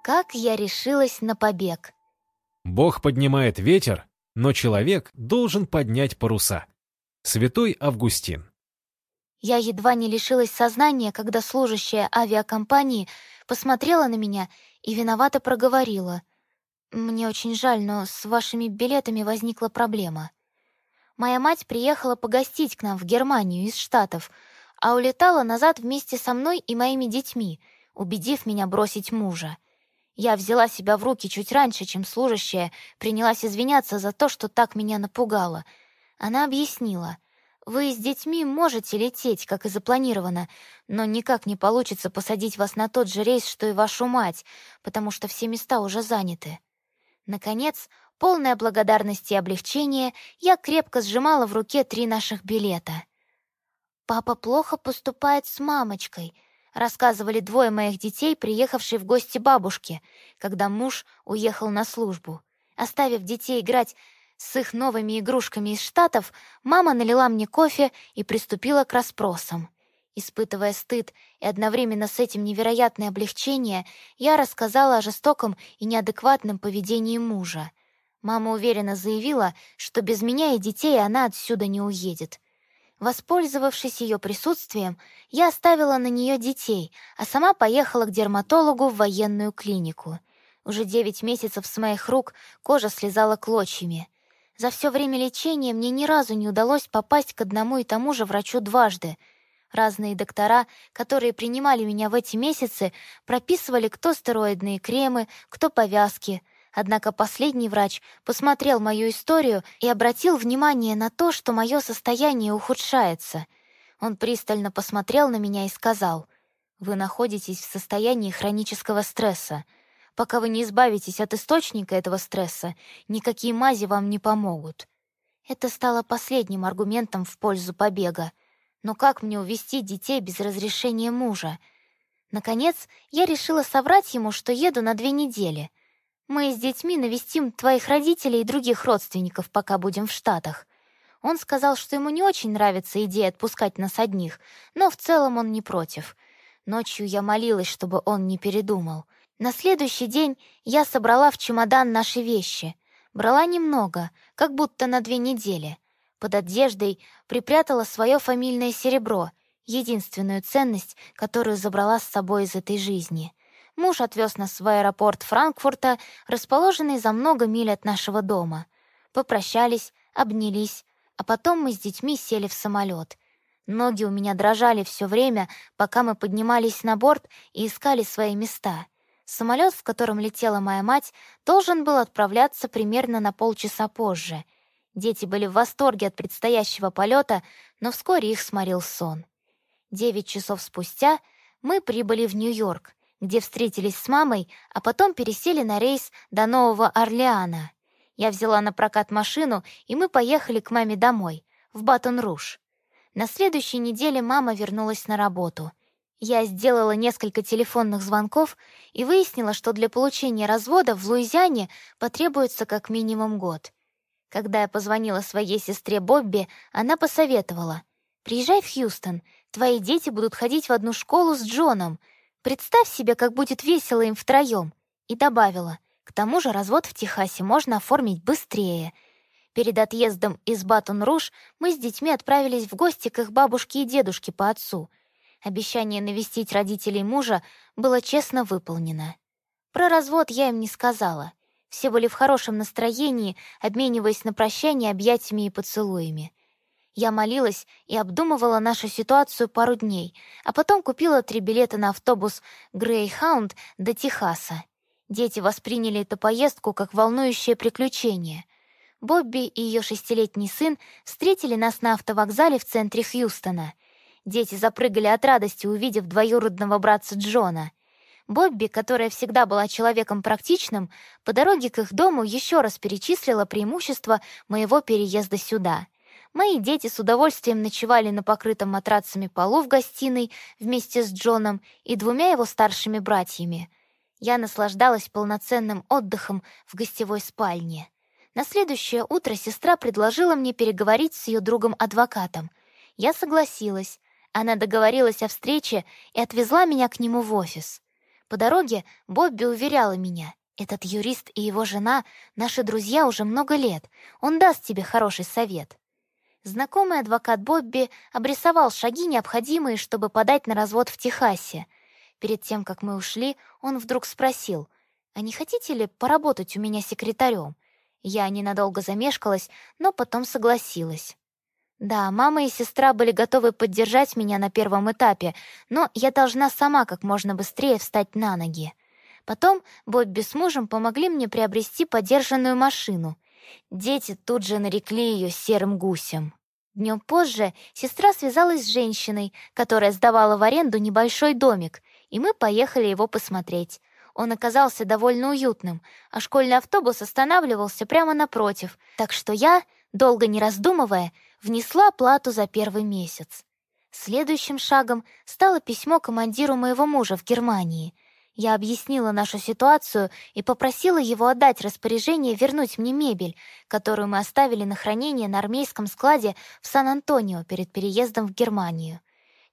Как я решилась на побег? Бог поднимает ветер, но человек должен поднять паруса. Святой Августин. Я едва не лишилась сознания, когда служащая авиакомпании посмотрела на меня и виновато проговорила. «Мне очень жаль, но с вашими билетами возникла проблема. Моя мать приехала погостить к нам в Германию из Штатов, а улетала назад вместе со мной и моими детьми, убедив меня бросить мужа. Я взяла себя в руки чуть раньше, чем служащая принялась извиняться за то, что так меня напугало. Она объяснила. «Вы с детьми можете лететь, как и запланировано, но никак не получится посадить вас на тот же рейс, что и вашу мать, потому что все места уже заняты». Наконец, полная благодарности и облегчения, я крепко сжимала в руке три наших билета. «Папа плохо поступает с мамочкой», рассказывали двое моих детей, приехавшие в гости бабушки, когда муж уехал на службу. Оставив детей играть с их новыми игрушками из Штатов, мама налила мне кофе и приступила к расспросам. Испытывая стыд и одновременно с этим невероятное облегчение, я рассказала о жестоком и неадекватном поведении мужа. Мама уверенно заявила, что без меня и детей она отсюда не уедет. Воспользовавшись ее присутствием, я оставила на нее детей, а сама поехала к дерматологу в военную клинику. Уже девять месяцев с моих рук кожа слезала клочьями. За все время лечения мне ни разу не удалось попасть к одному и тому же врачу дважды. Разные доктора, которые принимали меня в эти месяцы, прописывали кто стероидные кремы, кто повязки — Однако последний врач посмотрел мою историю и обратил внимание на то, что мое состояние ухудшается. Он пристально посмотрел на меня и сказал, «Вы находитесь в состоянии хронического стресса. Пока вы не избавитесь от источника этого стресса, никакие мази вам не помогут». Это стало последним аргументом в пользу побега. Но как мне увести детей без разрешения мужа? Наконец, я решила соврать ему, что еду на две недели — мы с детьми навестим твоих родителей и других родственников, пока будем в Штатах. Он сказал, что ему не очень нравится идея отпускать нас одних, но в целом он не против. Ночью я молилась, чтобы он не передумал. На следующий день я собрала в чемодан наши вещи. Брала немного, как будто на две недели. Под одеждой припрятала свое фамильное серебро, единственную ценность, которую забрала с собой из этой жизни — Муж отвез нас в аэропорт Франкфурта, расположенный за много миль от нашего дома. Попрощались, обнялись, а потом мы с детьми сели в самолет. Ноги у меня дрожали все время, пока мы поднимались на борт и искали свои места. Самолет, в котором летела моя мать, должен был отправляться примерно на полчаса позже. Дети были в восторге от предстоящего полета, но вскоре их сморил сон. Девять часов спустя мы прибыли в Нью-Йорк, где встретились с мамой, а потом пересели на рейс до Нового Орлеана. Я взяла на прокат машину, и мы поехали к маме домой, в Батон-Руж. На следующей неделе мама вернулась на работу. Я сделала несколько телефонных звонков и выяснила, что для получения развода в Луизиане потребуется как минимум год. Когда я позвонила своей сестре Бобби, она посоветовала. «Приезжай в Хьюстон, твои дети будут ходить в одну школу с Джоном, Представь себе, как будет весело им втроем. И добавила, к тому же развод в Техасе можно оформить быстрее. Перед отъездом из Батон-Руж мы с детьми отправились в гости к их бабушке и дедушке по отцу. Обещание навестить родителей мужа было честно выполнено. Про развод я им не сказала. Все были в хорошем настроении, обмениваясь на прощание объятиями и поцелуями. Я молилась и обдумывала нашу ситуацию пару дней, а потом купила три билета на автобус «Грейхаунд» до Техаса. Дети восприняли эту поездку как волнующее приключение. Бобби и ее шестилетний сын встретили нас на автовокзале в центре Хьюстона. Дети запрыгали от радости, увидев двоюродного братца Джона. Бобби, которая всегда была человеком практичным, по дороге к их дому еще раз перечислила преимущества моего переезда сюда — Мои дети с удовольствием ночевали на покрытом матрацами полу в гостиной вместе с Джоном и двумя его старшими братьями. Я наслаждалась полноценным отдыхом в гостевой спальне. На следующее утро сестра предложила мне переговорить с ее другом-адвокатом. Я согласилась. Она договорилась о встрече и отвезла меня к нему в офис. По дороге Бобби уверяла меня, «Этот юрист и его жена — наши друзья уже много лет. Он даст тебе хороший совет». Знакомый адвокат Бобби обрисовал шаги, необходимые, чтобы подать на развод в Техасе. Перед тем, как мы ушли, он вдруг спросил, «А не хотите ли поработать у меня секретарем?» Я ненадолго замешкалась, но потом согласилась. Да, мама и сестра были готовы поддержать меня на первом этапе, но я должна сама как можно быстрее встать на ноги. Потом Бобби с мужем помогли мне приобрести подержанную машину. Дети тут же нарекли ее серым гусем. Днем позже сестра связалась с женщиной, которая сдавала в аренду небольшой домик, и мы поехали его посмотреть. Он оказался довольно уютным, а школьный автобус останавливался прямо напротив, так что я, долго не раздумывая, внесла плату за первый месяц. Следующим шагом стало письмо командиру моего мужа в Германии. Я объяснила нашу ситуацию и попросила его отдать распоряжение вернуть мне мебель, которую мы оставили на хранение на армейском складе в Сан-Антонио перед переездом в Германию.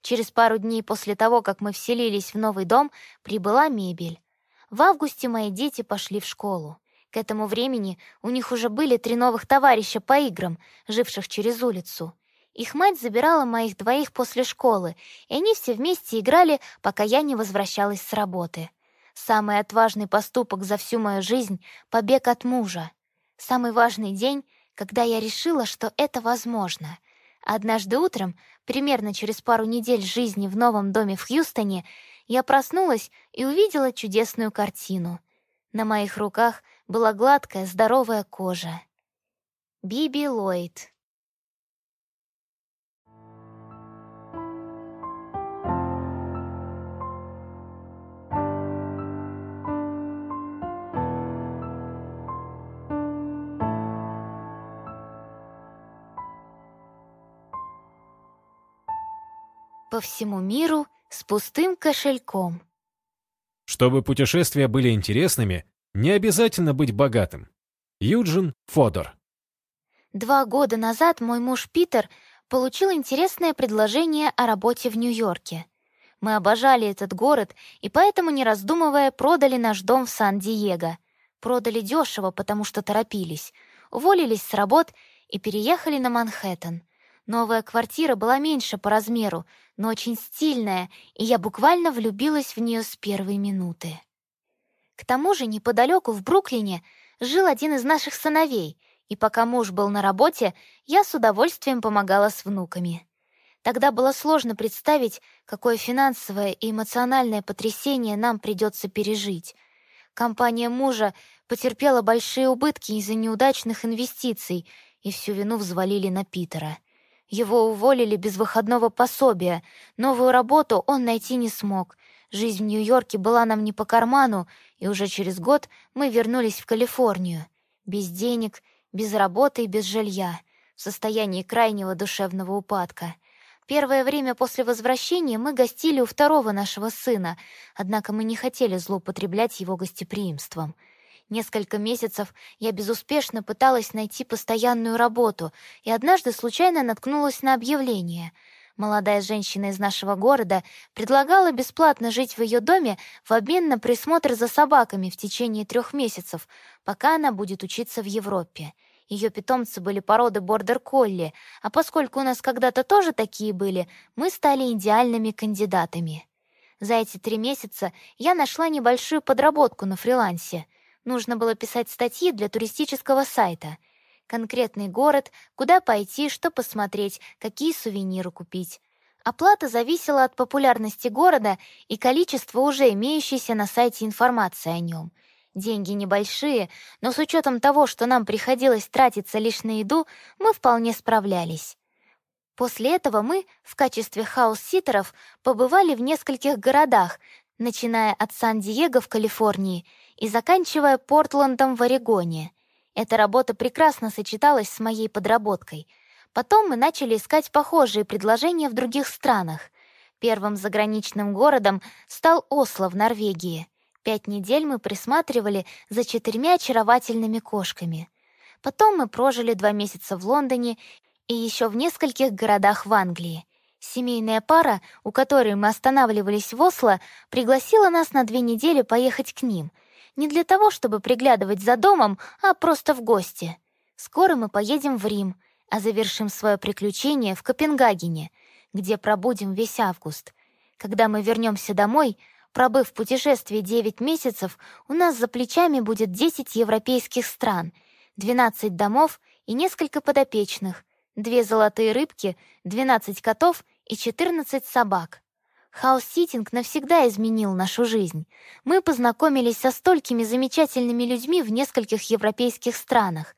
Через пару дней после того, как мы вселились в новый дом, прибыла мебель. В августе мои дети пошли в школу. К этому времени у них уже были три новых товарища по играм, живших через улицу. Их мать забирала моих двоих после школы, и они все вместе играли, пока я не возвращалась с работы. Самый отважный поступок за всю мою жизнь — побег от мужа. Самый важный день, когда я решила, что это возможно. Однажды утром, примерно через пару недель жизни в новом доме в Хьюстоне, я проснулась и увидела чудесную картину. На моих руках была гладкая, здоровая кожа. Биби Ллойд по всему миру с пустым кошельком. Чтобы путешествия были интересными, не обязательно быть богатым. Юджин Фодор. Два года назад мой муж Питер получил интересное предложение о работе в Нью-Йорке. Мы обожали этот город и поэтому, не раздумывая, продали наш дом в Сан-Диего. Продали дешево, потому что торопились. Уволились с работ и переехали на Манхэттен. Новая квартира была меньше по размеру, но очень стильная, и я буквально влюбилась в нее с первой минуты. К тому же неподалеку в Бруклине жил один из наших сыновей, и пока муж был на работе, я с удовольствием помогала с внуками. Тогда было сложно представить, какое финансовое и эмоциональное потрясение нам придется пережить. Компания мужа потерпела большие убытки из-за неудачных инвестиций, и всю вину взвалили на Питера — его уволили без выходного пособия. Новую работу он найти не смог. Жизнь в Нью-Йорке была нам не по карману, и уже через год мы вернулись в Калифорнию. Без денег, без работы и без жилья, в состоянии крайнего душевного упадка. Первое время после возвращения мы гостили у второго нашего сына, однако мы не хотели злоупотреблять его гостеприимством — Несколько месяцев я безуспешно пыталась найти постоянную работу и однажды случайно наткнулась на объявление. Молодая женщина из нашего города предлагала бесплатно жить в ее доме в обмен на присмотр за собаками в течение трех месяцев, пока она будет учиться в Европе. Ее питомцы были породы бордер-колли, а поскольку у нас когда-то тоже такие были, мы стали идеальными кандидатами. За эти три месяца я нашла небольшую подработку на фрилансе — Нужно было писать статьи для туристического сайта. Конкретный город, куда пойти, что посмотреть, какие сувениры купить. Оплата зависела от популярности города и количества уже имеющейся на сайте информации о нем. Деньги небольшие, но с учетом того, что нам приходилось тратиться лишь на еду, мы вполне справлялись. После этого мы в качестве хаус-ситеров побывали в нескольких городах, начиная от Сан-Диего в Калифорнии и заканчивая Портландом в Орегоне. Эта работа прекрасно сочеталась с моей подработкой. Потом мы начали искать похожие предложения в других странах. Первым заграничным городом стал Осло в Норвегии. Пять недель мы присматривали за четырьмя очаровательными кошками. Потом мы прожили два месяца в Лондоне и еще в нескольких городах в Англии. Семейная пара, у которой мы останавливались в Осло, пригласила нас на две недели поехать к ним — не для того, чтобы приглядывать за домом, а просто в гости. Скоро мы поедем в Рим, а завершим свое приключение в Копенгагене, где пробудем весь август. Когда мы вернемся домой, пробыв в путешествии 9 месяцев, у нас за плечами будет 10 европейских стран, 12 домов и несколько подопечных, две золотые рыбки, 12 котов и 14 собак. Хаус-ситинг навсегда изменил нашу жизнь. Мы познакомились со столькими замечательными людьми в нескольких европейских странах.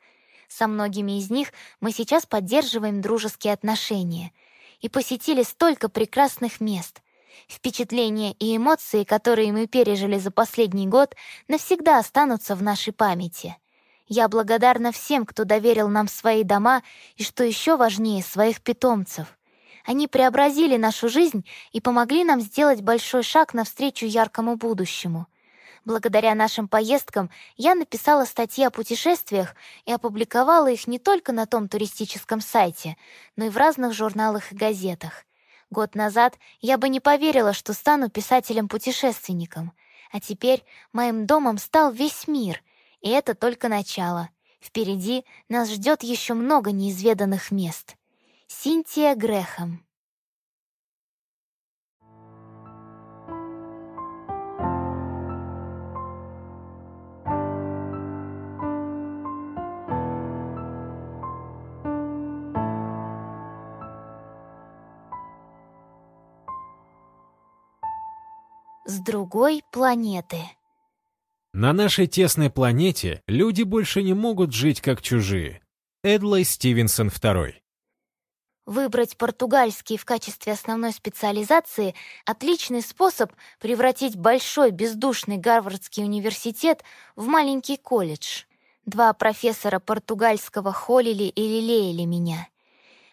Со многими из них мы сейчас поддерживаем дружеские отношения. И посетили столько прекрасных мест. Впечатления и эмоции, которые мы пережили за последний год, навсегда останутся в нашей памяти. Я благодарна всем, кто доверил нам свои дома и, что еще важнее, своих питомцев — они преобразили нашу жизнь и помогли нам сделать большой шаг навстречу яркому будущему. Благодаря нашим поездкам я написала статьи о путешествиях и опубликовала их не только на том туристическом сайте, но и в разных журналах и газетах. Год назад я бы не поверила, что стану писателем-путешественником, а теперь моим домом стал весь мир, и это только начало. Впереди нас ждет еще много неизведанных мест. Синтия Грехом с другой планеты. На нашей тесной планете люди больше не могут жить как чужие. Эдлой Стивенсон II. Выбрать португальский в качестве основной специализации — отличный способ превратить большой бездушный Гарвардский университет в маленький колледж. Два профессора португальского холили и лелеяли меня.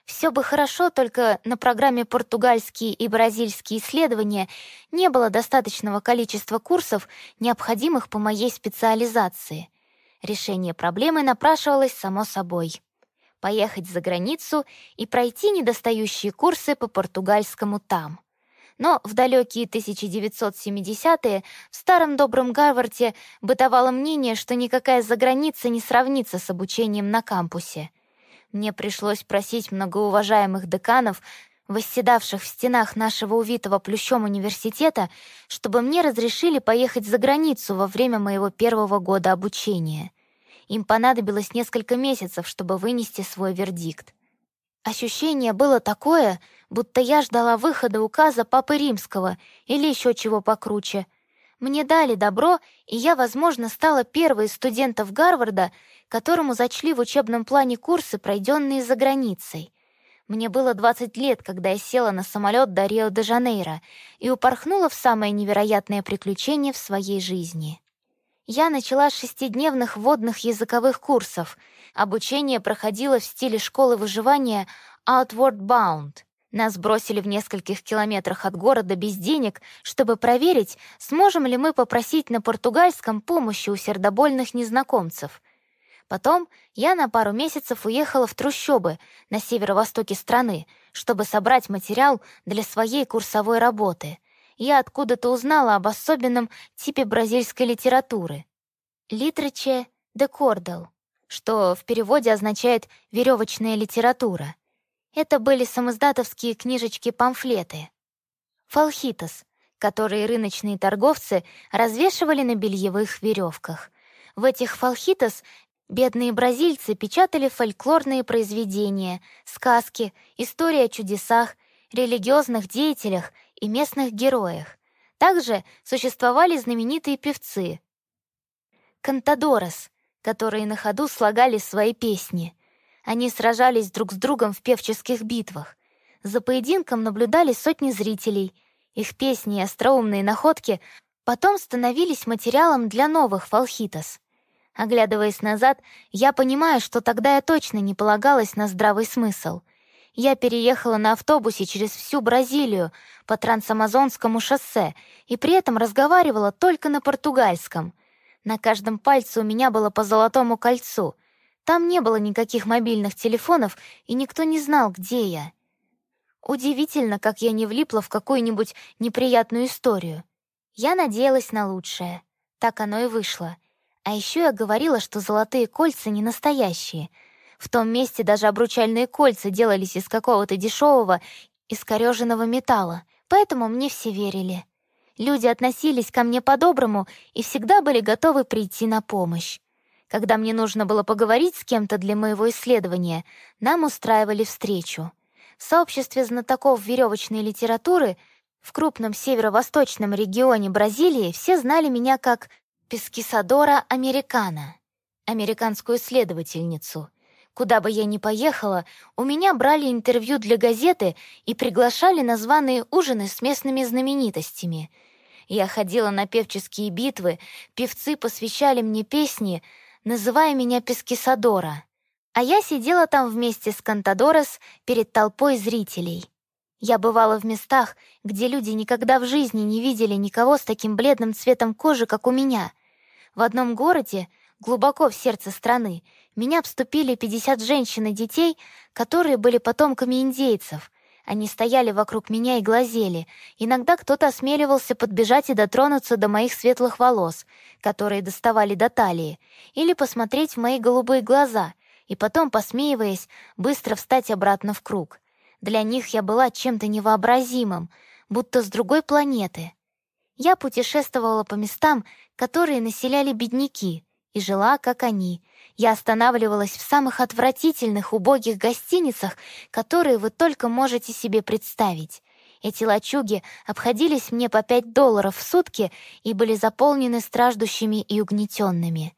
Все бы хорошо, только на программе «Португальские и бразильские исследования» не было достаточного количества курсов, необходимых по моей специализации. Решение проблемы напрашивалось само собой. Поехать за границу и пройти недостающие курсы по португальскому там. Но в далекие 1970-е в старом добром Гарварде бытовало мнение, что никакая заграница не сравнится с обучением на кампусе — мне пришлось просить многоуважаемых деканов, восседавших в стенах нашего увитого плющом университета, чтобы мне разрешили поехать за границу во время моего первого года обучения. Им понадобилось несколько месяцев, чтобы вынести свой вердикт. Ощущение было такое, будто я ждала выхода указа Папы Римского или еще чего покруче. Мне дали добро, и я, возможно, стала первой из студентов Гарварда, которому зачли в учебном плане курсы, пройденные за границей. Мне было 20 лет, когда я села на самолет до Рио-де-Жанейро и упорхнула в самое невероятное приключение в своей жизни. Я начала с шестидневных водных языковых курсов. Обучение проходило в стиле школы выживания Outward Bound. Нас бросили в нескольких километрах от города без денег, чтобы проверить, сможем ли мы попросить на португальском помощи у сердобольных незнакомцев. Потом я на пару месяцев уехала в трущобы на северо-востоке страны, чтобы собрать материал для своей курсовой работы. Я откуда-то узнала об особенном типе бразильской литературы — «литраче де кордел», что в переводе означает «веревочная литература». Это были самоздатовские книжечки-памфлеты. Фалхитос, которые рыночные торговцы развешивали на бельевых веревках. В этих фалхитос Бедные бразильцы печатали фольклорные произведения, сказки, истории о чудесах, религиозных деятелях и местных героях. Также существовали знаменитые певцы. Кантадорос, которые на ходу слагали свои песни. Они сражались друг с другом в певческих битвах. За поединком наблюдали сотни зрителей. Их песни и остроумные находки потом становились материалом для новых фалхитос — Оглядываясь назад, я понимаю, что тогда я точно не полагалась на здравый смысл. Я переехала на автобусе через всю Бразилию по трансамазонскому шоссе и при этом разговаривала только на португальском. На каждом пальце у меня было по золотому кольцу. Там не было никаких мобильных телефонов, и никто не знал, где я. Удивительно, как я не влипла в какую-нибудь неприятную историю. Я надеялась на лучшее. Так оно и вышло — а еще я говорила, что золотые кольца не настоящие. В том месте даже обручальные кольца делались из какого-то дешевого, искореженного металла, поэтому мне все верили. Люди относились ко мне по-доброму и всегда были готовы прийти на помощь. Когда мне нужно было поговорить с кем-то для моего исследования, нам устраивали встречу. В сообществе знатоков веревочной литературы в крупном северо-восточном регионе Бразилии все знали меня как Пескисадора Американа, американскую исследовательницу. Куда бы я ни поехала, у меня брали интервью для газеты и приглашали на званые ужины с местными знаменитостями. Я ходила на певческие битвы, певцы посвящали мне песни, называя меня Пескисадора. А я сидела там вместе с Кантадорос перед толпой зрителей. Я бывала в местах, где люди никогда в жизни не видели никого с таким бледным цветом кожи, как у меня. В одном городе, глубоко в сердце страны, меня обступили 50 женщин и детей, которые были потомками индейцев. Они стояли вокруг меня и глазели. Иногда кто-то осмеливался подбежать и дотронуться до моих светлых волос, которые доставали до талии, или посмотреть в мои голубые глаза, и потом, посмеиваясь, быстро встать обратно в круг — Для них я была чем-то невообразимым, будто с другой планеты. Я путешествовала по местам, которые населяли бедняки, и жила, как они. Я останавливалась в самых отвратительных, убогих гостиницах, которые вы только можете себе представить. Эти лачуги обходились мне по пять долларов в сутки и были заполнены страждущими и угнетенными.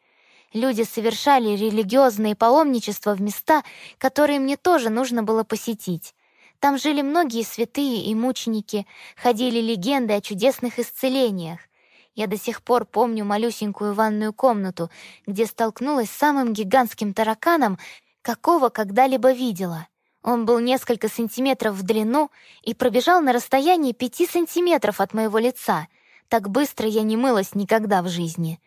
Люди совершали религиозные паломничества в места, которые мне тоже нужно было посетить. Там жили многие святые и мученики, ходили легенды о чудесных исцелениях. Я до сих пор помню малюсенькую ванную комнату, где столкнулась с самым гигантским тараканом, какого когда-либо видела. Он был несколько сантиметров в длину и пробежал на расстоянии пяти сантиметров от моего лица. Так быстро я не мылась никогда в жизни.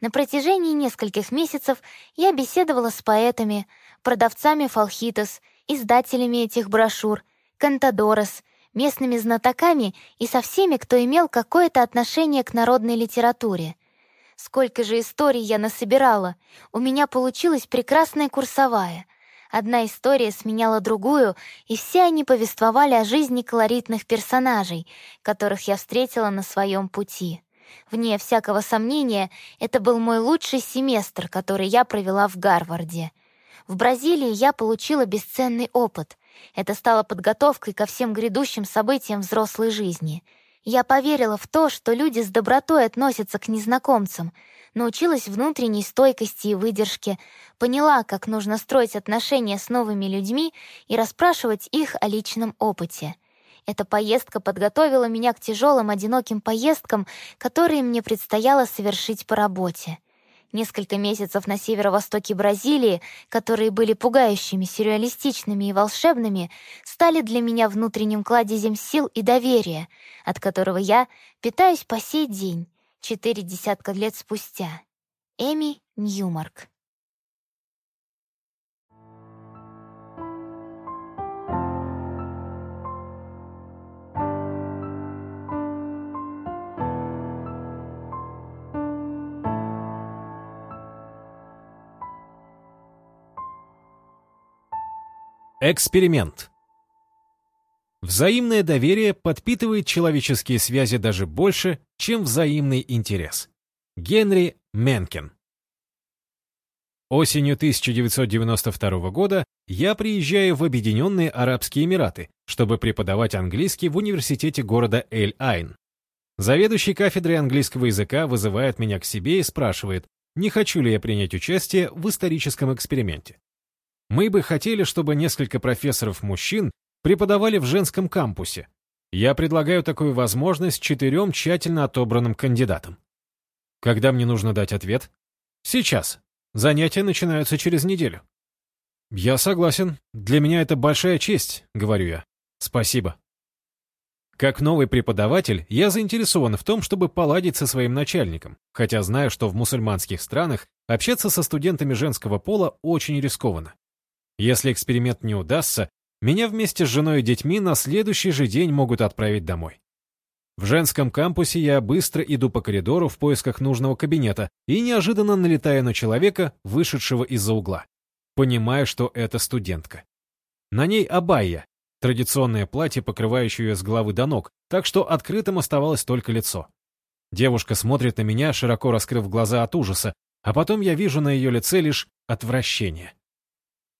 На протяжении нескольких месяцев я беседовала с поэтами, продавцами фалхитос, издателями этих брошюр, кантадорос, местными знатоками и со всеми, кто имел какое-то отношение к народной литературе. Сколько же историй я насобирала! У меня получилась прекрасная курсовая. Одна история сменяла другую, и все они повествовали о жизни колоритных персонажей, которых я встретила на своем пути. Вне всякого сомнения, это был мой лучший семестр, который я провела в Гарварде. В Бразилии я получила бесценный опыт. Это стало подготовкой ко всем грядущим событиям взрослой жизни. Я поверила в то, что люди с добротой относятся к незнакомцам, научилась внутренней стойкости и выдержке, поняла, как нужно строить отношения с новыми людьми и расспрашивать их о личном опыте. Эта поездка подготовила меня к тяжелым одиноким поездкам, которые мне предстояло совершить по работе. Несколько месяцев на северо-востоке Бразилии, которые были пугающими, сюрреалистичными и волшебными, стали для меня внутренним кладезем сил и доверия, от которого я питаюсь по сей день, четыре десятка лет спустя. Эми Ньюмарк Эксперимент. Взаимное доверие подпитывает человеческие связи даже больше, чем взаимный интерес. Генри Менкен. Осенью 1992 года я приезжаю в Объединенные Арабские Эмираты, чтобы преподавать английский в университете города Эль-Айн. Заведующий кафедрой английского языка вызывает меня к себе и спрашивает, не хочу ли я принять участие в историческом эксперименте. Мы бы хотели, чтобы несколько профессоров-мужчин преподавали в женском кампусе. Я предлагаю такую возможность четырем тщательно отобранным кандидатам. Когда мне нужно дать ответ? Сейчас. Занятия начинаются через неделю. Я согласен. Для меня это большая честь, говорю я. Спасибо. Как новый преподаватель, я заинтересован в том, чтобы поладить со своим начальником, хотя знаю, что в мусульманских странах общаться со студентами женского пола очень рискованно. Если эксперимент не удастся, меня вместе с женой и детьми на следующий же день могут отправить домой. В женском кампусе я быстро иду по коридору в поисках нужного кабинета и неожиданно налетаю на человека, вышедшего из-за угла. Понимаю, что это студентка. На ней абайя, традиционное платье, покрывающее ее с головы до ног, так что открытым оставалось только лицо. Девушка смотрит на меня, широко раскрыв глаза от ужаса, а потом я вижу на ее лице лишь отвращение.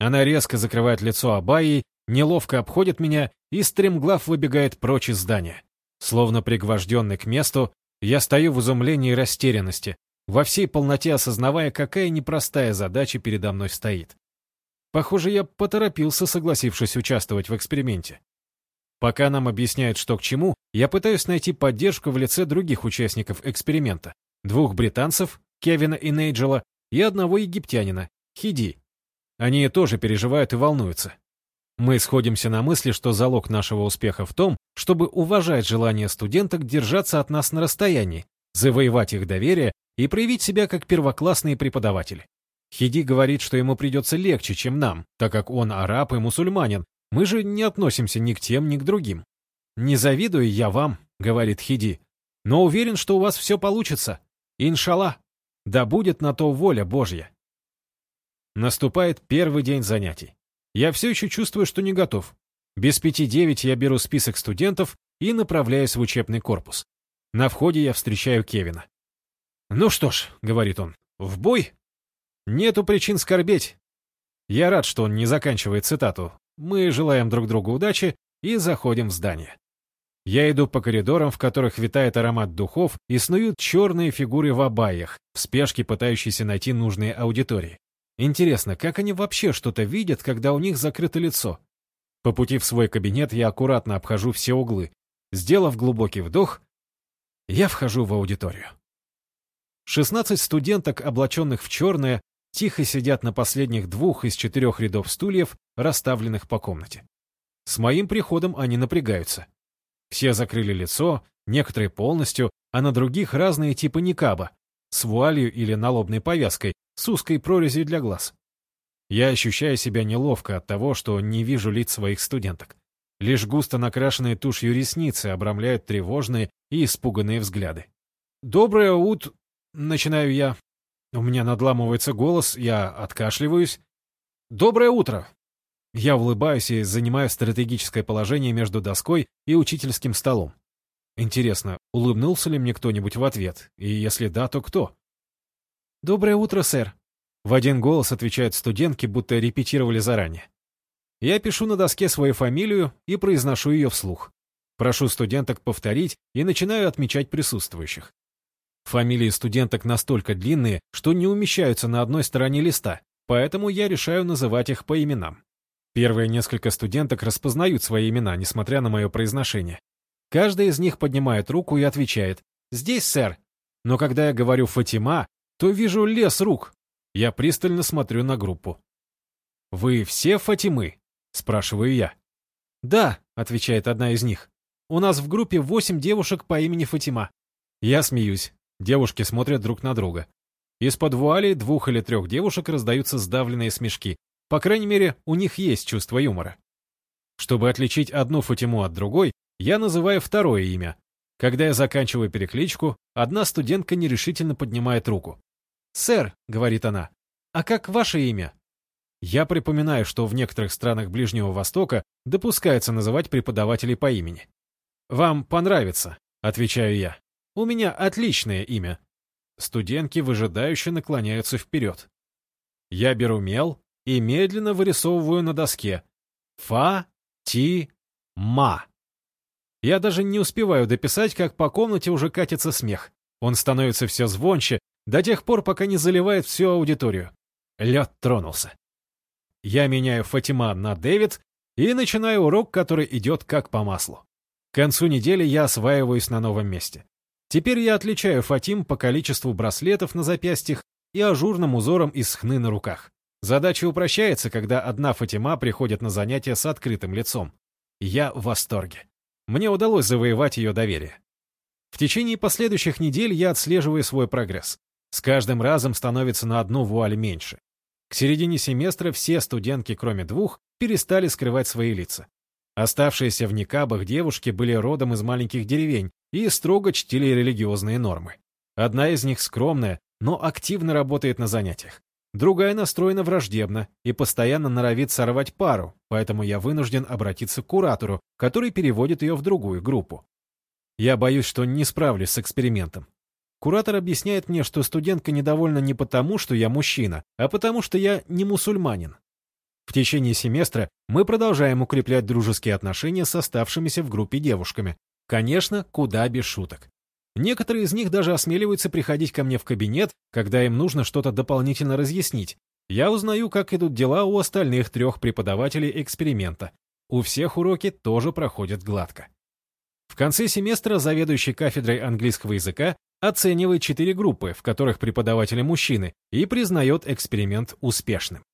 Она резко закрывает лицо Абайей, неловко обходит меня и стремглав выбегает прочь из здания. Словно пригвожденный к месту, я стою в изумлении и растерянности, во всей полноте осознавая, какая непростая задача передо мной стоит. Похоже, я поторопился, согласившись участвовать в эксперименте. Пока нам объясняют, что к чему, я пытаюсь найти поддержку в лице других участников эксперимента. Двух британцев, Кевина и Нейджела, и одного египтянина, Хиди, они тоже переживают и волнуются. Мы сходимся на мысли, что залог нашего успеха в том, чтобы уважать желание студенток держаться от нас на расстоянии, завоевать их доверие и проявить себя как первоклассные преподаватели. Хиди говорит, что ему придется легче, чем нам, так как он араб и мусульманин. Мы же не относимся ни к тем, ни к другим. «Не завидую я вам», — говорит Хиди, — «но уверен, что у вас все получится. Иншаллах. Да будет на то воля Божья». Наступает первый день занятий. Я все еще чувствую, что не готов. Без пяти девять я беру список студентов и направляюсь в учебный корпус. На входе я встречаю Кевина. «Ну что ж», — говорит он, — «в бой?» «Нету причин скорбеть». Я рад, что он не заканчивает цитату. Мы желаем друг другу удачи и заходим в здание. Я иду по коридорам, в которых витает аромат духов, и снуют черные фигуры в абайях, в спешке пытающиеся найти нужные аудитории. Интересно, как они вообще что-то видят, когда у них закрыто лицо? По пути в свой кабинет я аккуратно обхожу все углы. Сделав глубокий вдох, я вхожу в аудиторию. 16 студенток, облаченных в черное, тихо сидят на последних двух из четырех рядов стульев, расставленных по комнате. С моим приходом они напрягаются. Все закрыли лицо, некоторые полностью, а на других разные типы никаба, с вуалью или налобной повязкой, с узкой прорезью для глаз. Я ощущаю себя неловко от того, что не вижу лиц своих студенток. Лишь густо накрашенные тушью ресницы обрамляют тревожные и испуганные взгляды. «Доброе ут...» — начинаю я. У меня надламывается голос, я откашливаюсь. «Доброе утро!» Я улыбаюсь и занимаю стратегическое положение между доской и учительским столом. Интересно, улыбнулся ли мне кто-нибудь в ответ? И если да, то кто? «Доброе утро, сэр!» В один голос отвечают студентки, будто репетировали заранее. Я пишу на доске свою фамилию и произношу ее вслух. Прошу студенток повторить и начинаю отмечать присутствующих. Фамилии студенток настолько длинные, что не умещаются на одной стороне листа, поэтому я решаю называть их по именам. Первые несколько студенток распознают свои имена, несмотря на мое произношение. Каждая из них поднимает руку и отвечает «Здесь, сэр». Но когда я говорю «Фатима», то вижу лес рук. Я пристально смотрю на группу. «Вы все Фатимы?» — спрашиваю я. «Да», — отвечает одна из них. «У нас в группе восемь девушек по имени Фатима». Я смеюсь. Девушки смотрят друг на друга. Из-под вуали двух или трех девушек раздаются сдавленные смешки. По крайней мере, у них есть чувство юмора. Чтобы отличить одну Фатиму от другой, я называю второе имя. Когда я заканчиваю перекличку, одна студентка нерешительно поднимает руку. «Сэр», — говорит она, — «а как ваше имя?» Я припоминаю, что в некоторых странах Ближнего Востока допускается называть преподавателей по имени. «Вам понравится», — отвечаю я. «У меня отличное имя». Студентки выжидающе наклоняются вперед. Я беру мел и медленно вырисовываю на доске «Фа-ти-ма». Я даже не успеваю дописать, как по комнате уже катится смех. Он становится все звонче, до тех пор, пока не заливает всю аудиторию. Лед тронулся. Я меняю Фатима на Дэвид и начинаю урок, который идет как по маслу. К концу недели я осваиваюсь на новом месте. Теперь я отличаю Фатим по количеству браслетов на запястьях и ажурным узором из хны на руках. Задача упрощается, когда одна Фатима приходит на занятия с открытым лицом. Я в восторге. Мне удалось завоевать ее доверие. В течение последующих недель я отслеживаю свой прогресс. С каждым разом становится на одну вуаль меньше. К середине семестра все студентки, кроме двух, перестали скрывать свои лица. Оставшиеся в никабах девушки были родом из маленьких деревень и строго чтили религиозные нормы. Одна из них скромная, но активно работает на занятиях. Другая настроена враждебно и постоянно норовит сорвать пару, поэтому я вынужден обратиться к куратору, который переводит ее в другую группу. Я боюсь, что не справлюсь с экспериментом. Куратор объясняет мне, что студентка недовольна не потому, что я мужчина, а потому, что я не мусульманин. В течение семестра мы продолжаем укреплять дружеские отношения с оставшимися в группе девушками. Конечно, куда без шуток. Некоторые из них даже осмеливаются приходить ко мне в кабинет, когда им нужно что-то дополнительно разъяснить. Я узнаю, как идут дела у остальных трех преподавателей эксперимента. У всех уроки тоже проходят гладко. В конце семестра заведующий кафедрой английского языка оценивает четыре группы, в которых преподаватели мужчины, и признает эксперимент успешным.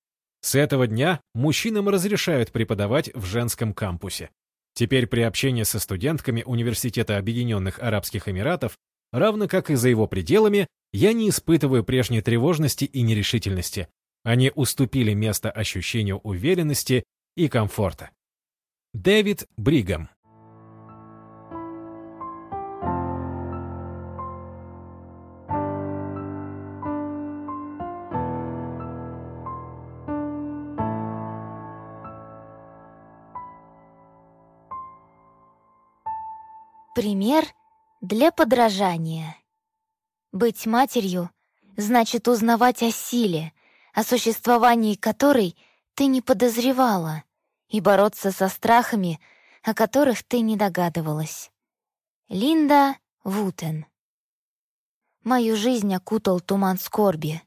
С этого дня мужчинам разрешают преподавать в женском кампусе. Теперь при общении со студентками Университета Объединенных Арабских Эмиратов, равно как и за его пределами, я не испытываю прежней тревожности и нерешительности. Они уступили место ощущению уверенности и комфорта. Дэвид Бригам Пример для подражания. Быть матерью значит узнавать о силе, о существовании которой ты не подозревала, и бороться со страхами, о которых ты не догадывалась. Линда Вутен Мою жизнь окутал туман скорби.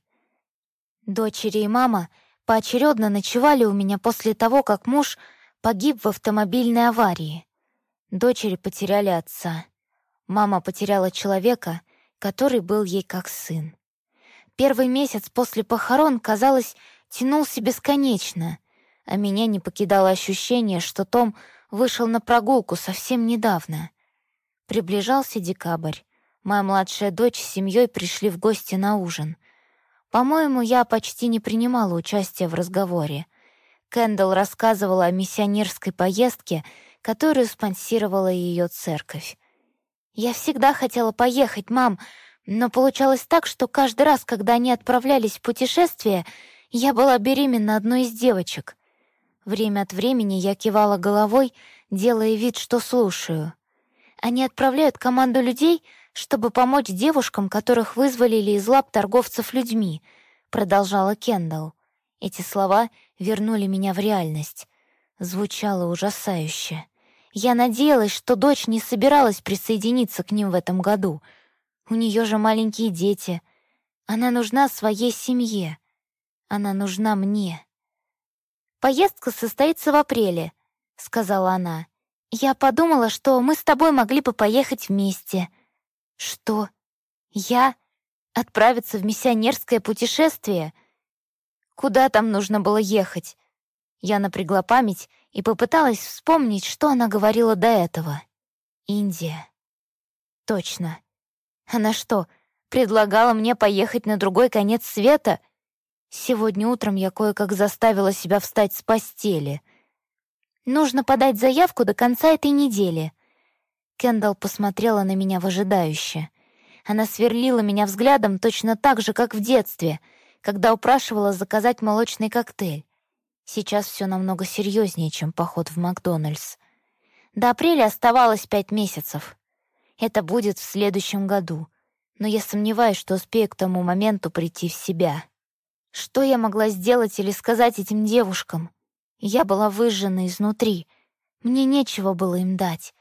Дочери и мама поочередно ночевали у меня после того, как муж погиб в автомобильной аварии. Дочери потеряли отца. Мама потеряла человека, который был ей как сын. Первый месяц после похорон, казалось, тянулся бесконечно, а меня не покидало ощущение, что Том вышел на прогулку совсем недавно. Приближался декабрь. Моя младшая дочь с семьей пришли в гости на ужин. По-моему, я почти не принимала участия в разговоре. Кэндалл рассказывала о миссионерской поездке — которую спонсировала ее церковь. «Я всегда хотела поехать, мам, но получалось так, что каждый раз, когда они отправлялись в путешествие, я была беременна одной из девочек. Время от времени я кивала головой, делая вид, что слушаю. Они отправляют команду людей, чтобы помочь девушкам, которых вызволили из лап торговцев людьми», — продолжала Кендалл. Эти слова вернули меня в реальность. Звучало ужасающе. Я надеялась, что дочь не собиралась присоединиться к ним в этом году. У нее же маленькие дети. Она нужна своей семье. Она нужна мне. «Поездка состоится в апреле», — сказала она. «Я подумала, что мы с тобой могли бы поехать вместе». «Что? Я? Отправиться в миссионерское путешествие? Куда там нужно было ехать?» Я напрягла память и попыталась вспомнить, что она говорила до этого. Индия. Точно. Она что, предлагала мне поехать на другой конец света? Сегодня утром я кое-как заставила себя встать с постели. Нужно подать заявку до конца этой недели. Кендалл посмотрела на меня выжидающе. Она сверлила меня взглядом точно так же, как в детстве, когда упрашивала заказать молочный коктейль. Сейчас все намного серьезнее, чем поход в Макдональдс. До апреля оставалось пять месяцев. Это будет в следующем году, но я сомневаюсь, что успею к тому моменту прийти в себя. Что я могла сделать или сказать этим девушкам? Я была выжжена изнутри. Мне нечего было им дать.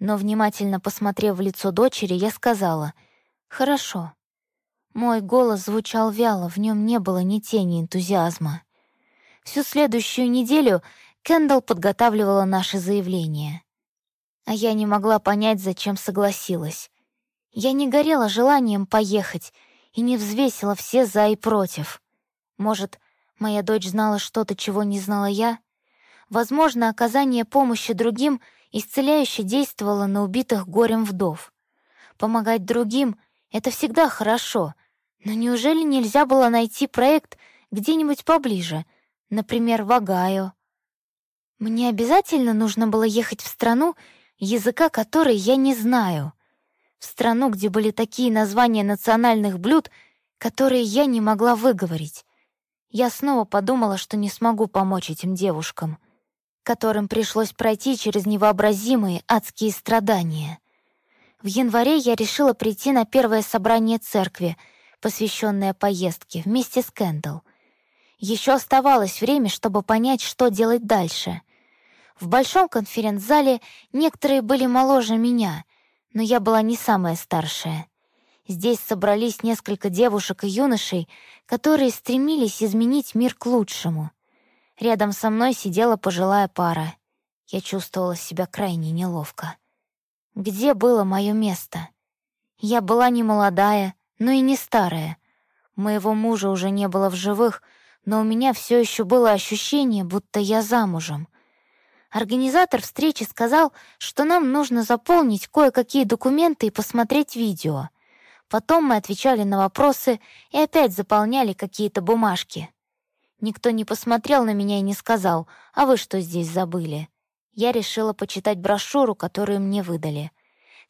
Но, внимательно посмотрев в лицо дочери, я сказала «Хорошо». Мой голос звучал вяло, в нем не было ни тени энтузиазма. Всю следующую неделю Кендалл подготавливала наше заявление. А я не могла понять, зачем согласилась. Я не горела желанием поехать и не взвесила все «за» и «против». Может, моя дочь знала что-то, чего не знала я? Возможно, оказание помощи другим исцеляюще действовало на убитых горем вдов. Помогать другим — это всегда хорошо, но неужели нельзя было найти проект где-нибудь поближе — например, в Огайо. Мне обязательно нужно было ехать в страну, языка которой я не знаю, в страну, где были такие названия национальных блюд, которые я не могла выговорить. Я снова подумала, что не смогу помочь этим девушкам, которым пришлось пройти через невообразимые адские страдания. В январе я решила прийти на первое собрание церкви, посвященное поездке, вместе с Кэндалл. Еще оставалось время, чтобы понять, что делать дальше. В большом конференц-зале некоторые были моложе меня, но я была не самая старшая. Здесь собрались несколько девушек и юношей, которые стремились изменить мир к лучшему. Рядом со мной сидела пожилая пара. Я чувствовала себя крайне неловко. Где было мое место? Я была не молодая, но и не старая. Моего мужа уже не было в живых — но у меня все еще было ощущение, будто я замужем. Организатор встречи сказал, что нам нужно заполнить кое-какие документы и посмотреть видео. Потом мы отвечали на вопросы и опять заполняли какие-то бумажки. Никто не посмотрел на меня и не сказал, «А вы что здесь забыли?» Я решила почитать брошюру, которую мне выдали.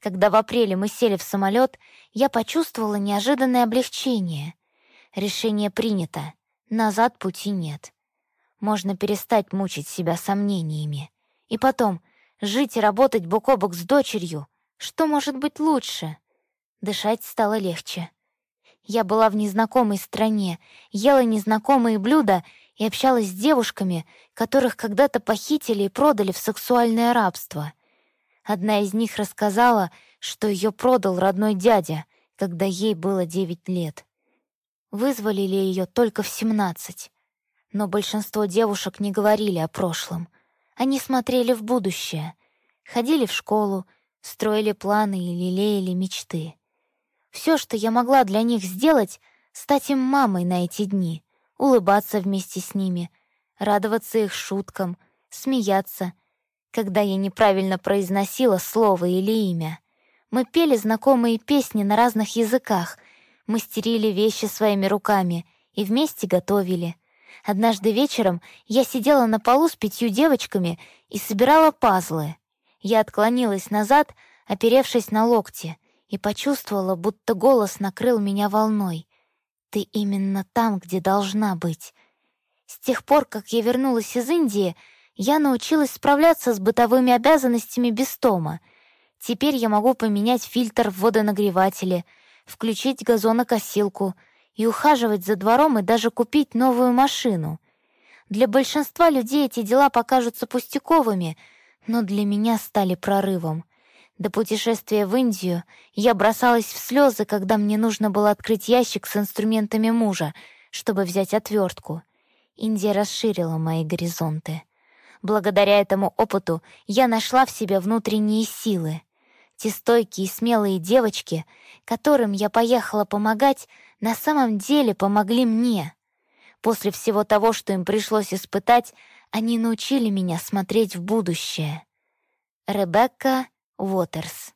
Когда в апреле мы сели в самолет, я почувствовала неожиданное облегчение. Решение принято. Назад пути нет. Можно перестать мучить себя сомнениями. И потом, жить и работать бок о бок с дочерью Что может быть лучше? Дышать стало легче. Я была в незнакомой стране, ела незнакомые блюда и общалась с девушками, которых когда-то похитили и продали в сексуальное рабство. Одна из них рассказала, что ее продал родной дядя, когда ей было девять лет. Вызвали ли ее только в семнадцать. Но большинство девушек не говорили о прошлом. Они смотрели в будущее, ходили в школу, строили планы и лелеяли мечты. Все, что я могла для них сделать, стать им мамой на эти дни, улыбаться вместе с ними, радоваться их шуткам, смеяться, когда я неправильно произносила слово или имя. Мы пели знакомые песни на разных языках, мастерили вещи своими руками и вместе готовили. Однажды вечером я сидела на полу с пятью девочками и собирала пазлы. Я отклонилась назад, оперевшись на локти — и почувствовала, будто голос накрыл меня волной. «Ты именно там, где должна быть». С тех пор, как я вернулась из Индии, я научилась справляться с бытовыми обязанностями без тома. Теперь я могу поменять фильтр в водонагревателе, включить газонокосилку и ухаживать за двором и даже купить новую машину. Для большинства людей эти дела покажутся пустяковыми, но для меня стали прорывом. До путешествия в Индию я бросалась в слезы, когда мне нужно было открыть ящик с инструментами мужа, чтобы взять отвертку. Индия расширила мои горизонты. Благодаря этому опыту я нашла в себе внутренние силы. Те стойкие и смелые девочки, которым я поехала помогать, на самом деле помогли мне. После всего того, что им пришлось испытать, они научили меня смотреть в будущее. Ребекка Уотерс.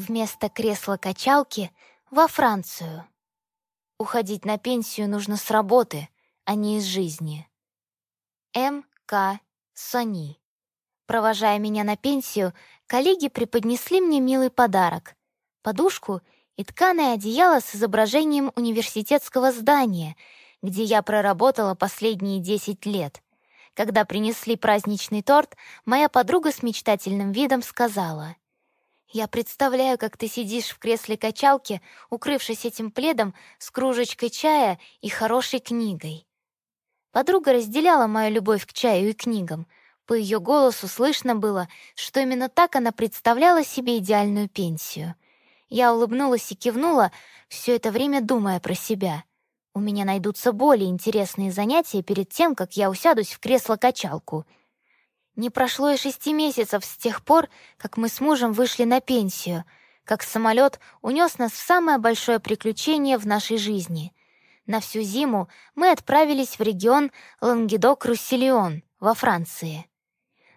Вместо кресла-качалки во Францию. Уходить на пенсию нужно с работы, а не из жизни. М. К. Сони. Провожая меня на пенсию, коллеги преподнесли мне милый подарок — подушку и тканое одеяло с изображением университетского здания, где я проработала последние 10 лет. Когда принесли праздничный торт, моя подруга с мечтательным видом сказала — я представляю, как ты сидишь в кресле качалки, укрывшись этим пледом с кружечкой чая и хорошей книгой. Подруга разделяла мою любовь к чаю и книгам. По ее голосу слышно было, что именно так она представляла себе идеальную пенсию. Я улыбнулась и кивнула, все это время думая про себя. У меня найдутся более интересные занятия перед тем, как я усядусь в кресло-качалку. Не прошло и шести месяцев с тех пор, как мы с мужем вышли на пенсию, как самолет унес нас в самое большое приключение в нашей жизни — на всю зиму мы отправились в регион Лангедок-Руссельон во Франции.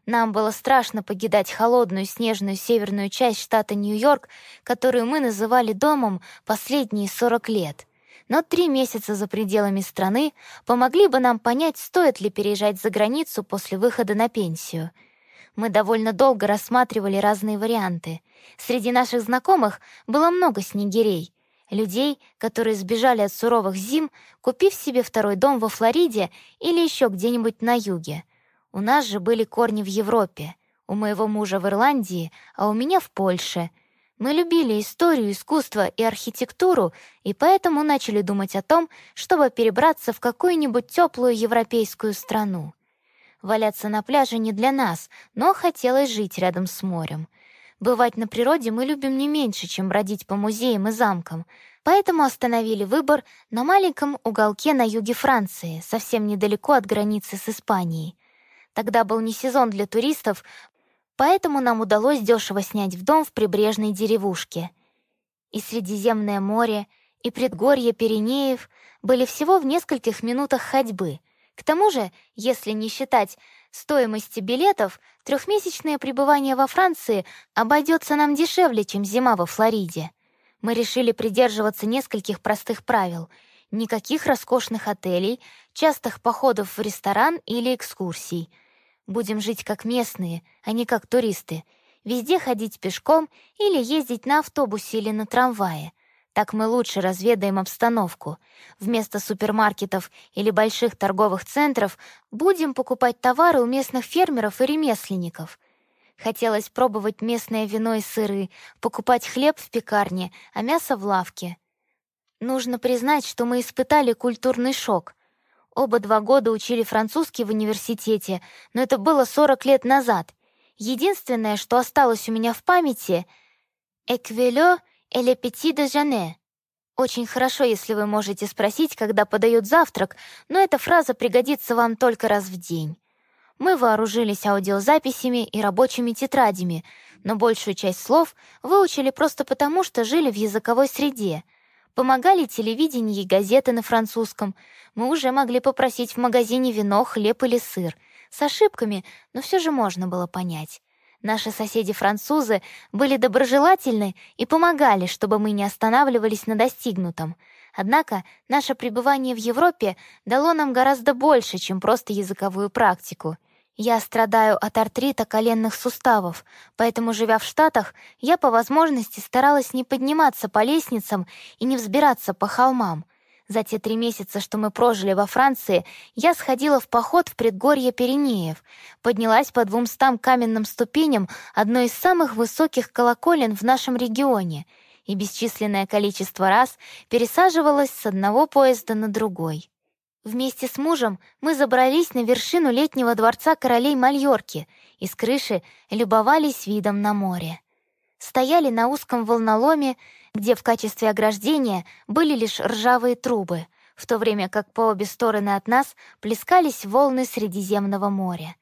Нам было страшно покидать холодную снежную северную часть штата Нью-Йорк, которую мы называли домом последние 40 лет. Но три месяца за пределами страны помогли бы нам понять, стоит ли переезжать за границу после выхода на пенсию. Мы довольно долго рассматривали разные варианты. Среди наших знакомых было много снегирей — Людей, которые сбежали от суровых зим, купив себе второй дом во Флориде или еще где-нибудь на юге. У нас же были корни в Европе. У моего мужа в Ирландии, а у меня в Польше. Мы любили историю, искусство и архитектуру, и поэтому начали думать о том, чтобы перебраться в какую-нибудь теплую европейскую страну. Валяться на пляже не для нас, но хотелось жить рядом с морем — Бывать на природе мы любим не меньше, чем бродить по музеям и замкам, поэтому остановили выбор на маленьком уголке на юге Франции, совсем недалеко от границы с Испанией. Тогда был не сезон для туристов, поэтому нам удалось дешево снять в дом в прибрежной деревушке. И Средиземное море, и предгорье Пиренеев были всего в нескольких минутах ходьбы. К тому же, если не считать стоимости билетов, трехмесячное пребывание во Франции обойдется нам дешевле, чем зима во Флориде. Мы решили придерживаться нескольких простых правил. Никаких роскошных отелей, частых походов в ресторан или экскурсий. Будем жить как местные, а не как туристы. Везде ходить пешком или ездить на автобусе или на трамвае. Так мы лучше разведаем обстановку. Вместо супермаркетов или больших торговых центров будем покупать товары у местных фермеров и ремесленников. Хотелось пробовать местное вино и сыры, покупать хлеб в пекарне, а мясо в лавке. Нужно признать, что мы испытали культурный шок. Оба два года учили французский в университете, но это было 40 лет назад. Единственное, что осталось у меня в памяти — «Эквелё et le petit déjeuner». Очень хорошо, если вы можете спросить, когда подают завтрак, но эта фраза пригодится вам только раз в день. Мы вооружились аудиозаписями и рабочими тетрадями, но большую часть слов выучили просто потому, что жили в языковой среде. Помогали телевидение и газеты на французском. Мы уже могли попросить в магазине вино, хлеб или сыр. С ошибками, но все же можно было понять. Наши соседи-французы были доброжелательны и помогали, чтобы мы не останавливались на достигнутом. Однако наше пребывание в Европе дало нам гораздо больше, чем просто языковую практику. Я страдаю от артрита коленных суставов, поэтому, живя в Штатах, я по возможности старалась не подниматься по лестницам и не взбираться по холмам. За те три месяца, что мы прожили во Франции, я сходила в поход в предгорье Пиренеев, поднялась по двумстам каменным ступеням одной из самых высоких колоколен в нашем регионе и бесчисленное количество раз пересаживалась с одного поезда на другой. Вместе с мужем мы забрались на вершину летнего дворца королей Мальорки и с крыши любовались видом на море. Стояли на узком волноломе, где в качестве ограждения были лишь ржавые трубы, в то время как по обе стороны от нас плескались волны Средиземного моря.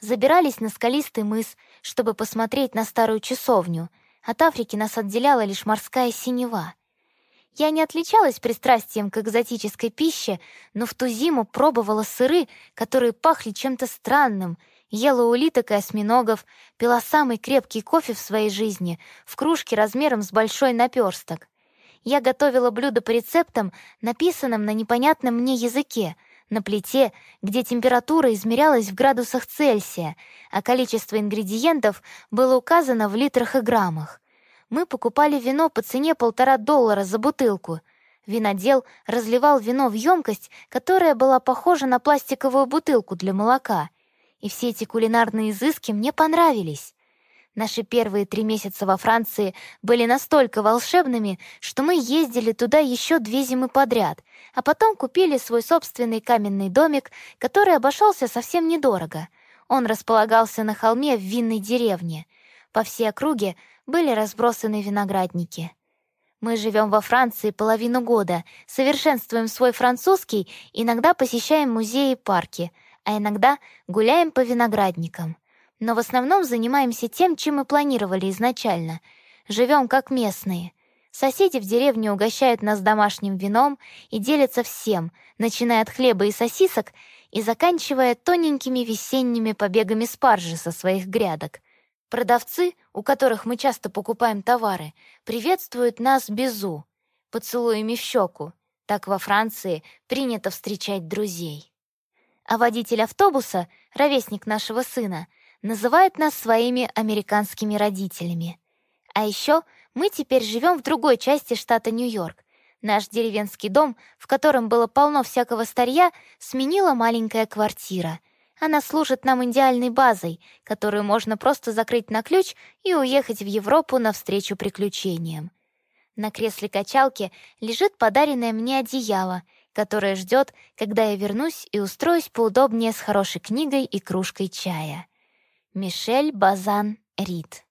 Забирались на скалистый мыс, чтобы посмотреть на старую часовню. От Африки нас отделяла лишь морская синева — я не отличалась пристрастием к экзотической пище, но в ту зиму пробовала сыры, которые пахли чем-то странным, ела улиток и осьминогов, пила самый крепкий кофе в своей жизни в кружке размером с большой наперсток. Я готовила блюда по рецептам, написанным на непонятном мне языке, на плите, где температура измерялась в градусах Цельсия, а количество ингредиентов было указано в литрах и граммах. Мы покупали вино по цене полтора доллара за бутылку. Винодел разливал вино в емкость, которая была похожа на пластиковую бутылку для молока. И все эти кулинарные изыски мне понравились. Наши первые три месяца во Франции были настолько волшебными, что мы ездили туда еще две зимы подряд, а потом купили свой собственный каменный домик, который обошелся совсем недорого. Он располагался на холме в винной деревне. По всей округе были разбросаны виноградники. Мы живем во Франции половину года, совершенствуем свой французский, иногда посещаем музеи и парки, а иногда гуляем по виноградникам. Но в основном занимаемся тем, чем мы планировали изначально. Живем как местные. Соседи в деревне угощают нас домашним вином и делятся всем, начиная от хлеба и сосисок и заканчивая тоненькими весенними побегами спаржи со своих грядок — Продавцы, у которых мы часто покупаем товары, приветствуют нас безу, поцелуями в щеку. Так во Франции принято встречать друзей. А водитель автобуса, ровесник нашего сына, называет нас своими американскими родителями. А еще мы теперь живем в другой части штата Нью-Йорк. Наш деревенский дом, в котором было полно всякого старья, сменила маленькая квартира — она служит нам идеальной базой, которую можно просто закрыть на ключ и уехать в Европу навстречу приключениям. На кресле качалки лежит подаренное мне одеяло, которое ждет, когда я вернусь и устроюсь поудобнее с хорошей книгой и кружкой чая. Мишель Базан Рид